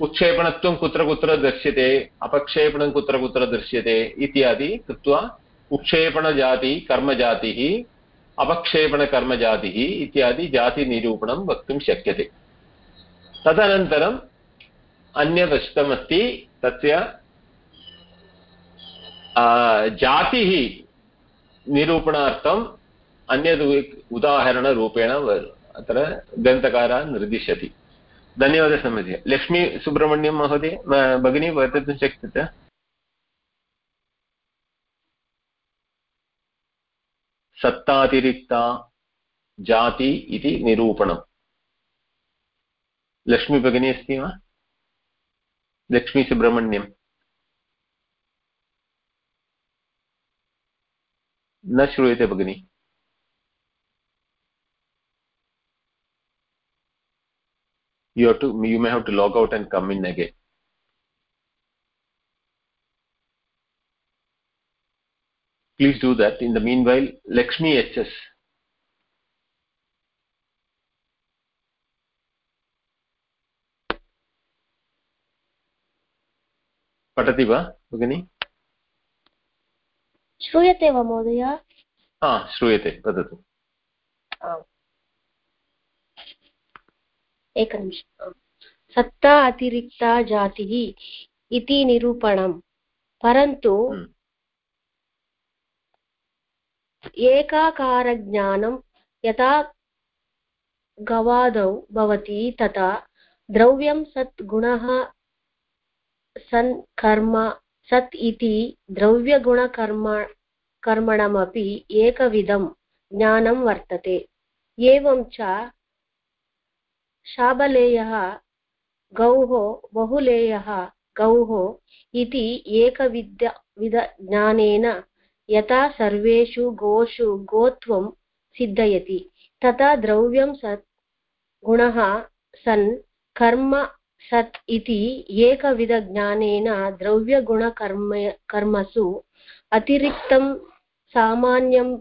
उत्क्षेपणत्वं कुत्र कुत्र दृश्यते अपक्षेपणं कुत्र कुत्र दृश्यते इत्यादि कृत्वा उत्क्षेपणजाति कर्मजातिः अपक्षेपणकर्मजातिः इत्यादि जातिनिरूपणं वक्तुं शक्यते. तदनन्तरम् अन्यदृष्टमस्ति तस्य जातिः निरूपणार्थम् अन्यद् उदाहरणरूपेण अत्र ग्रन्थकारः निर्दिशति. धन्यवादः महोदय लक्ष्मी सुब्रह्मण्यं महोदय भगिनी वक्तुं शक्यते? सत्तातिरिक्ता जाति इति निरूपणम् लक्ष्मी भगिनी अस्ति वा लक्ष्मीसुब्रह्मण्यम् न श्रूयते भगिनि you have to you may have to log out and come in again please do that. In the meanwhile lakshmi hs पठति वा भगिनि? श्रूयते वा महोदय? हा श्रूयते वदतु। एकनिमिषम्। सत्ता अतिरिक्ता जातिः इति निरूपणं परन्तु एकाकारज्ञानं यथा गवादौ भवति तथा द्रव्यं सत् गुणः सन् कर्म सत् इति द्रव्यगुणकर्म कर्मणमपि एकविधं ज्ञानं वर्तते। एवं च शाबलेयः गौः बहुलेयः गौः इति एकविध, विधज्ञानेन यथा सर्वेषु गोषु गोत्वं सिद्धयति। तथा द्रव्यं सत् गुणः सन् कर्म सत् इति एकविधज्ञानेन द्रव्यगुणकर्म कर्मसु अतिरिक्तं सामान्यं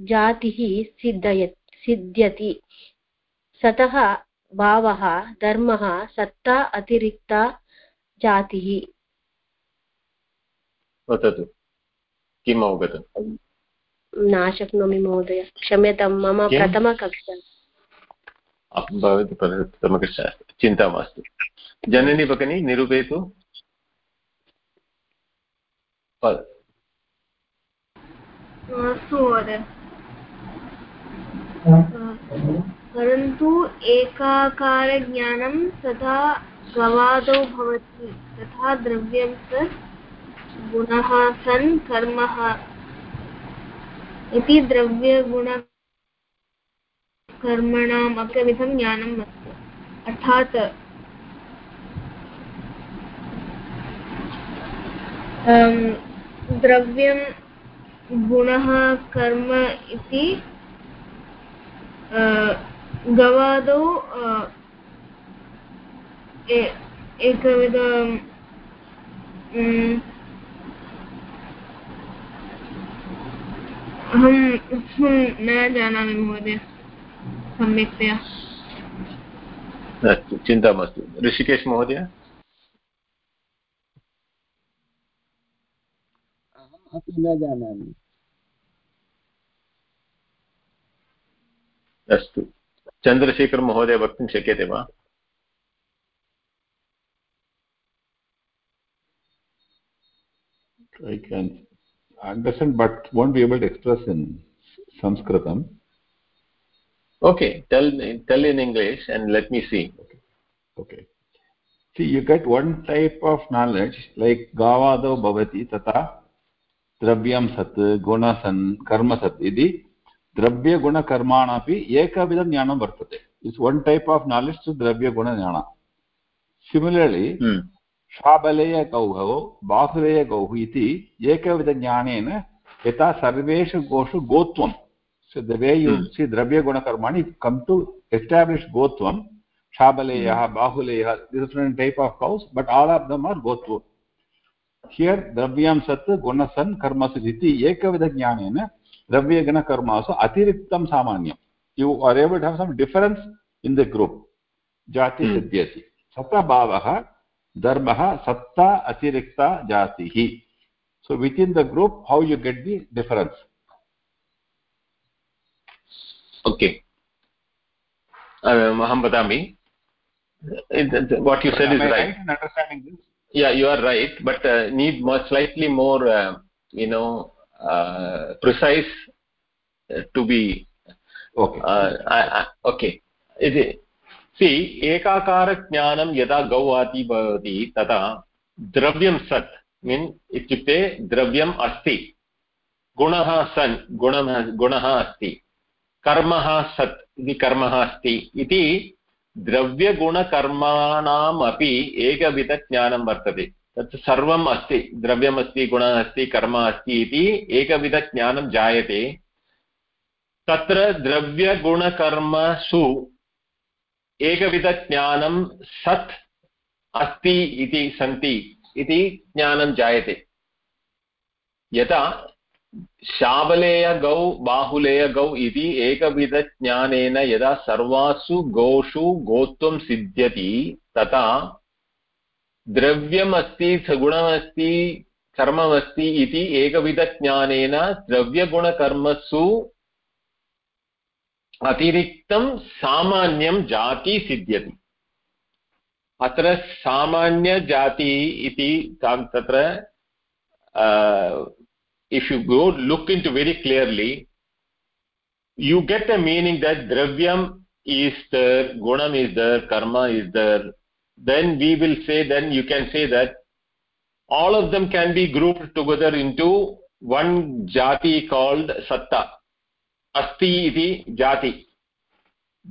जातिः सिद्धय सिद्ध्यति। सतः भावः, धर्मः सत्ता अतिरिक्ता जातिः। वदतु। किम् अवगतम् न शक्नोमि महोदय क्षम्यतां मम? प्रथमकक्षा। भवति प्रथमकक्षा चिन्ता मास्तु। जननी भगिनी निरूपयतु। अस्तु महोदय। परन्तु एकाकारज्ञानं तथा गवादौ भवति तथा द्रव्यं सत् गुणः सन् कर्मः इति द्रव्यगुण कर्मणाम् ज्ञानम् अस्ति अर्थात् द्रव्यं गुणः कर्म इति गवादौ एकविध म्, अहम् अहं न जानामि महोदय सम्यक्तया अस्तु चिन्ता मास्तु ऋषिकेश महोदय? अहम् अपि न जानामि अस्तु। चन्द्रशेखर महोदय वक्तुं शक्यते वा? I understand, but won't be able to express in Sanskritam. okay tell me tell in english and let me see Okay. okay. See, you get one type of knowledge like Gavado Bhavati Tata Dravyam Sat Guna San Karma Sat Idi Dravya Guna Karmana Pi Ekavidam Jnanam Vartate. It's one type of knowledge to Dravya Guna Jnana. Similarly, hmm. शाबलेय गौः बाहुलेय गौः इति एकविधज्ञानेन यथा सर्वेषु गोषु गोत्वं so the way you Hmm. see dravya guna karmani come to establish gotvam shabaleyah bahuleyah different type of cows but all of them are gotva here dravyam sat gunasan karmasu iti ekavidha jnanena dravya guna karmasu atiriktam samanyam you are able to have some difference dharmah satta atirikta jatihi so within the group how you get the difference? Okay. Uh, what you said is I right, yeah you are right but uh, need slightly more uh, you know precise to be okay. I, सि एकाकारज्ञानं यदा गौ आदि भवति तदा द्रव्यं सत् mean इत्युक्ते द्रव्यम् अस्ति गुणः सन् गुणः गुणः अस्ति कर्मः सत् इति कर्मः अस्ति इति द्रव्यगुणकर्माणाम् अपि एकविधज्ञानं वर्तते तत् सर्वम् अस्ति द्रव्यमस्ति गुणः अस्ति कर्म अस्ति इति एकविधज्ञानं जायते तत्र द्रव्यगुणकर्मसु एकविधज्ञानं सत् अस्ति इति सन्ति इति ज्ञानं जायते। यथा शाबलेयगौ बाहुलेयगौ इति एकविधज्ञानेन यदा सर्वासु गोषु गोत्वं सिद्ध्यति, तथा द्रव्यमस्ति गुणमस्ति कर्ममस्ति इति एकविधज्ञानेन द्रव्यगुणकर्मसु अतिरिक्तं सामान्यं जाति सिद्ध्यति। अत्र सामान्यजाति इति तत्र if you go look into very clearly you get a meaning that द्रव्यम् ईस् दर् गुणम् इस् दर् कर्म is there then we will say then you can say that all of them can be group together into one जाति called सत्ता। Asti iti jati.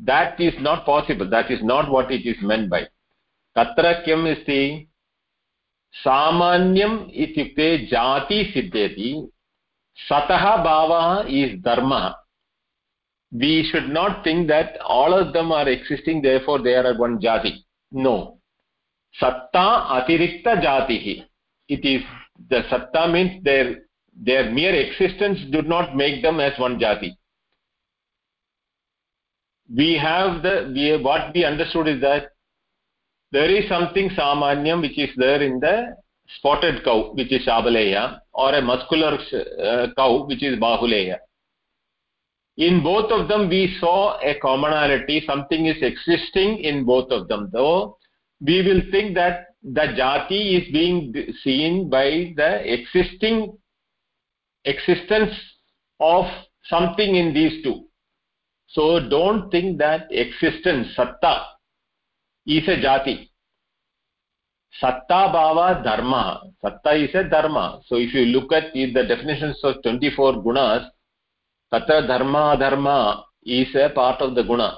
That is not possible. That is not what it is meant by. तत्र किम् अस्ति सामान्यम् इत्युक्ते जाति सिद्ध्यति सतः भावः is dharma we should not think that all of them are existing therefore they are one jati no satta atirikta jatihi it is the satta means their their mere existence do not make them as one jati we have the we, what we understood is that there is something samanyam which is there in the spotted cow which is shabaleya or a muscular uh, cow which is bahuleya. In both of them we saw a commonality. Something is existing in both of them though we will think that the jati is being seen by the existing existence of something in these two so don't think that existence satta is a jati satta bhava dharma satta is a dharma so if you look at the definitions of 24 gunas tatra dharma dharma is a part of the guna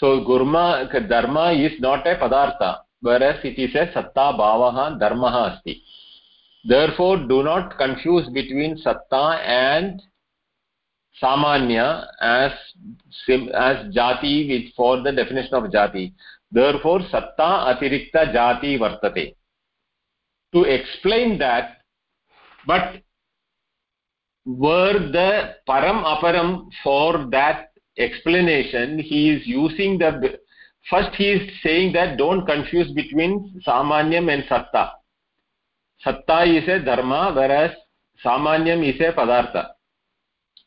so gurma dharma is not a padartha whereas it is a satta bhava dharma asti therefore do not confuse between satta and samanya as as jati with for the definition of jati therefore satta atirikta jati vartate to explain that but were the param aparam for that explanation he is using the first he is saying that don't confuse between samanyam and satta satta is a dharma whereas samanyam is a padartha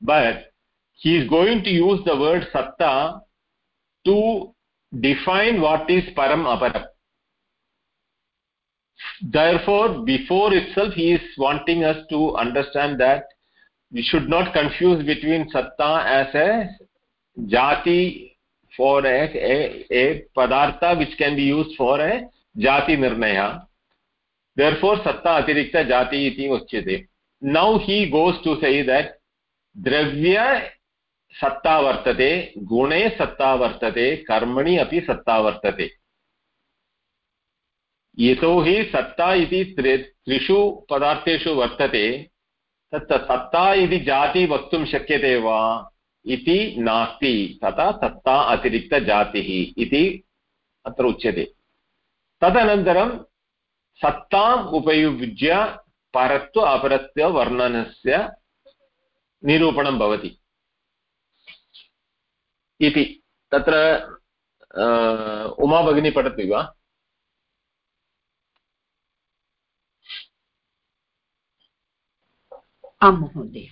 but he is going to use the word satta to define what is param aparam therefore before itself he is wanting us to understand that we should not confuse between satta as a jati for a, a, a padartha which can be used for a jati nirnaya therefore satta atirikta jati iti uchyate now he goes to say that द्रव्य सत्ता वर्तते, गुणे सत्ता वर्तते, कर्मणि अपि सत्ता वर्तते। यतोहि सत्ता इति त्रिषु पदार्थेषु वर्तते तत् सत्ता इति जाति वक्तुं शक्यते वा इति नास्ति, तथा सत्ता अतिरिक्तजातिः इति अत्र उच्यते। तदनन्तरं सत्ताम् उपयुज्य परत्व अपरत्ववर्णनस्य निरूपणं भवति। इति। तत्र उमा भगिनी पठति वा? आं महोदय।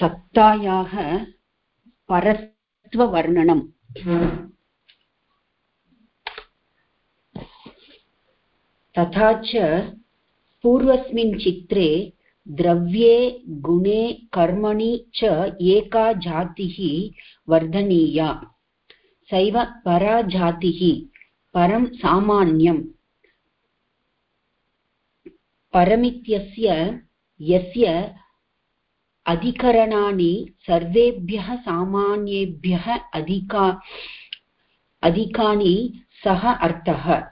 सत्तायाः परत्ववर्णनं तथा च पूर्वस्मिन् चित्रे द्रव्ये, गुणे, कर्मणि च एका जातिः वर्धनीया। सैव परा जातिः परं सामान्यं। परमित्यस्य, यस्य अधिकरणानि सर्वेभ्यः सामान्येभ्यः अधिका, अधिकानि सः अर्थः।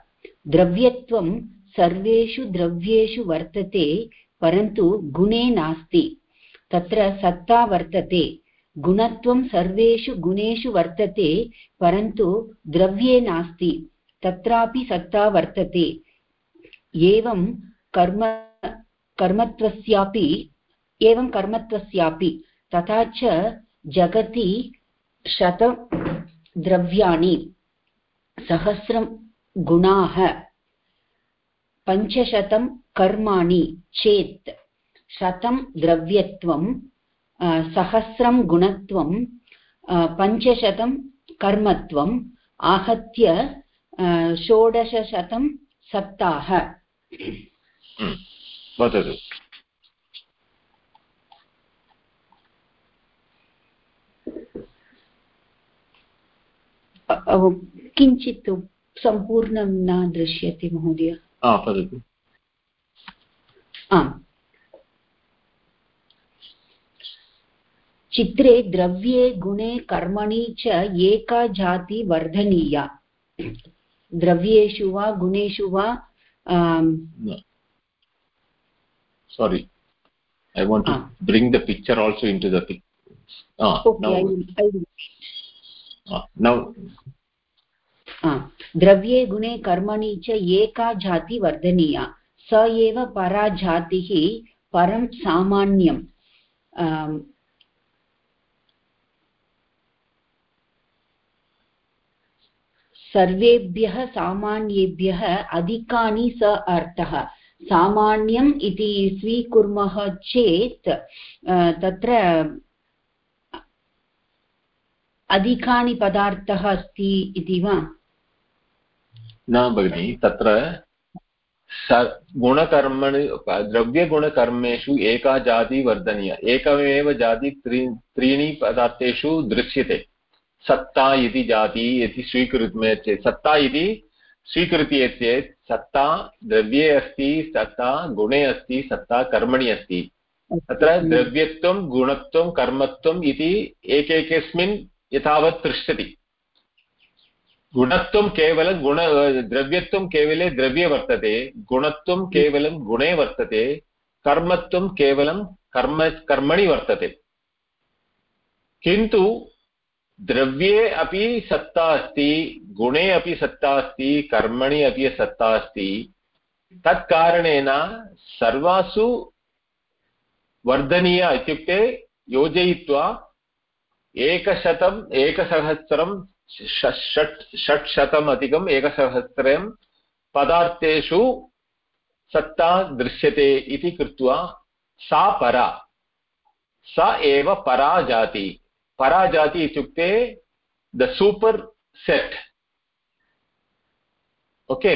द्रव्यत्वं सर्वेषु द्रव्येषु वर्तते, परन्तु गुणे नास्ति। तत्र सत्ता वर्तते, गुणत्वं सर्वेषु गुणेषु वर्तते, परन्तु द्रव्ये नास्ति, तत्रापि सत्ता वर्तते। एवं कर्म, कर्मत्वस्यापि, एवं कर्मत्वस्यापि, तथा च जगति शतद्रव्याणि सहस्रं गुणाः। पञ्चशतं कर्माणि चेत् शतं द्रव्यत्वं सहस्रं गुणत्वं पञ्चशतं कर्मत्वम् आहत्य षोडशशतं सप्ताह वदतु। किञ्चित् सम्पूर्णं न दृश्यते महोदय। वदतु आम् हाँ। चित्रे द्रव्ये गुणे कर्मणि च एका जाति वर्धनीया। द्रव्येषु वा गुणेषु वा sorry I want to bring the picture also into दिक् नौ द्रव्ये गुणे कर्मणि च एका जाति वर्धनीया। स एव परा जातिः परं सामान्यम्। सर्वेभ्यः सामान्येभ्यः अधिकानि स अर्थः। सामान्यम् इति स्वीकुर्मः चेत् तत्र अधिकानि पदार्थः अस्ति इति वा? न भगिनि, तत्र गुणकर्मणि, द्रव्यगुणकर्मेषु एका जाति वर्धनीया। एकमेव जाति त्रि, त्रीणि पदार्थेषु दृश्यते। सत्ता इति जाति इति स्वीकृत्य चेत् सत्ता इति स्वीकृत्य चेत् सत्ता द्रव्ये अस्ति, सत्ता गुणे अस्ति, सत्ता कर्मणि अस्ति। तत्र द्रव्यत्वं, गुणत्वं, कर्मत्वम् इति एकैकस्मिन् यथावत् तिष्ठति गुणत्वं केवलं गुण द्रव्यत्वं केवले द्रव्ये वर्तते, गुणत्वं केवलं गुणे वर्तते, कर्मत्वं केवलं कर्म, कर्मणि वर्तते। किन्तु द्रव्ये अपि सत्ता अस्ति, गुणे अपि सत्ता अस्ति, कर्मणि अपि सत्ता अस्ति, तत्कारणेन सर्वासु वर्धनीया इत्युक्ते योजयित्वा एकशतम् एकसहस्रं षट् षट्शतम् अधिकम् एकसहस्रं पदार्थेषु सत्ता दृश्यते इति कृत्वा सा परा। सा एव परा जाति परा जाति इत्युक्ते the super set. Okay?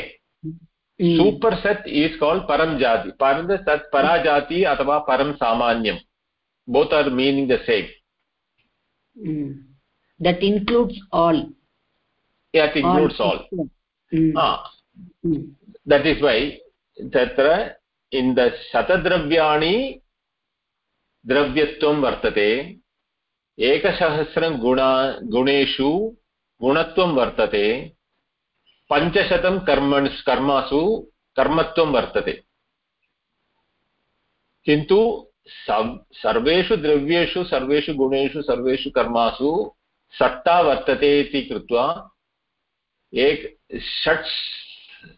Super set is called परं जाति। परं तत् परा जाति अथवा परं सामान्यं both are meaning the same that includes all. That includes all Mm. ah. Mm. that is why तत्र in the शतद्रव्याणि द्रव्यत्वं वर्तते एकसहस्रं गुणा गुणेषु गुणत्वं वर्तते पञ्चशतं कर्मणि कर्मासु कर्मत्वं वर्तते किन्तु सर्वेषु द्रव्येषु सर्वेषु गुणेषु सर्वेषु कर्मासु सत्ता वर्तते इति कृत्वा एक षट्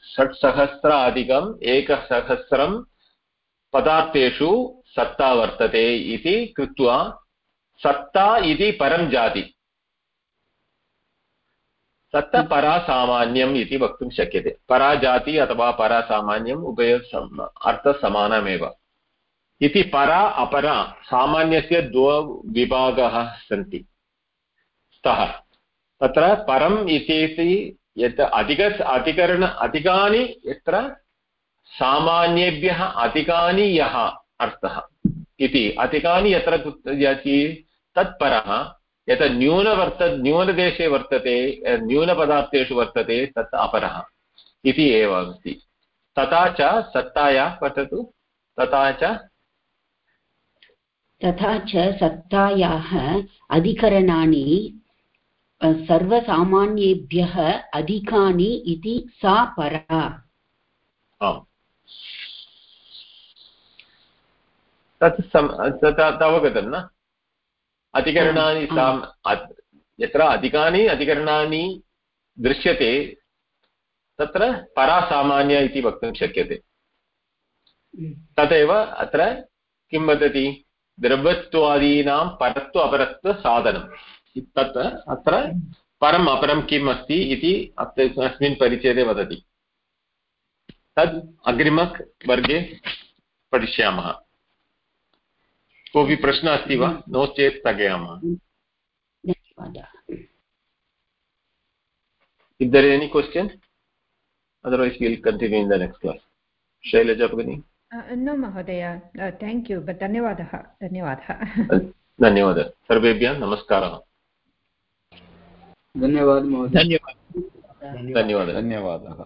षट्सहस्राधिकम् एकसहस्रं पदार्थेषु सत्ता वर्तते इति कृत्वा सत्ता इति परं जाति। सत्ता परासामान्यम् इति वक्तुं शक्यते। पराजाति अथवा परासामान्यम् उभय सम- अर्थसमानमेव। इति परा, अपरा सामान्यस्य द्वौ विभागाः सन्ति। स्तः तत्र परम् इति यत् अधिक अधिकरण अधिकानि यत्र सामान्येभ्यः अधिकानि यः अर्थः इति अधिकानि यत्र तत्परः यत् न्यूनवर्त न्यूनदेशे वर्तते न्यूनपदार्थेषु वर्तते तत् अपरः इति एव अस्ति तथा च सत्तायाः पठतु तथा च तथा च सत्तायाः अधिकरणानि सर्वसामान्येभ्यः अधिकानि इति सा परा। तत् अवगतं न? अधिकरणानि यत्र अधिकानि अधिकरणानि दृश्यते तत्र परासामान्य इति वक्तुं शक्यते। तदेव अत्र किं वदति? द्रव्यत्वादीनां परत्व अपरत्वसाधनं तत् अत्र परम् अपरं किम् अस्ति इति अत्र अस्मिन् परिच्छेदे वदति। तद् अग्रिमवर्गे पठिष्यामः। कोऽपि प्रश्नः अस्ति वा? नो चेत् स्थगयामः। धन्यवादः If there is any question, otherwise we'll continue in the next class. Shailaja Bhagini. न महोदय धन्यवादः धन्यवादः धन्यवादः सर्वेभ्यः नमस्कारः धन्यवादः महोदय। धन्यवादः। धन्यवादः। धन्यवादः।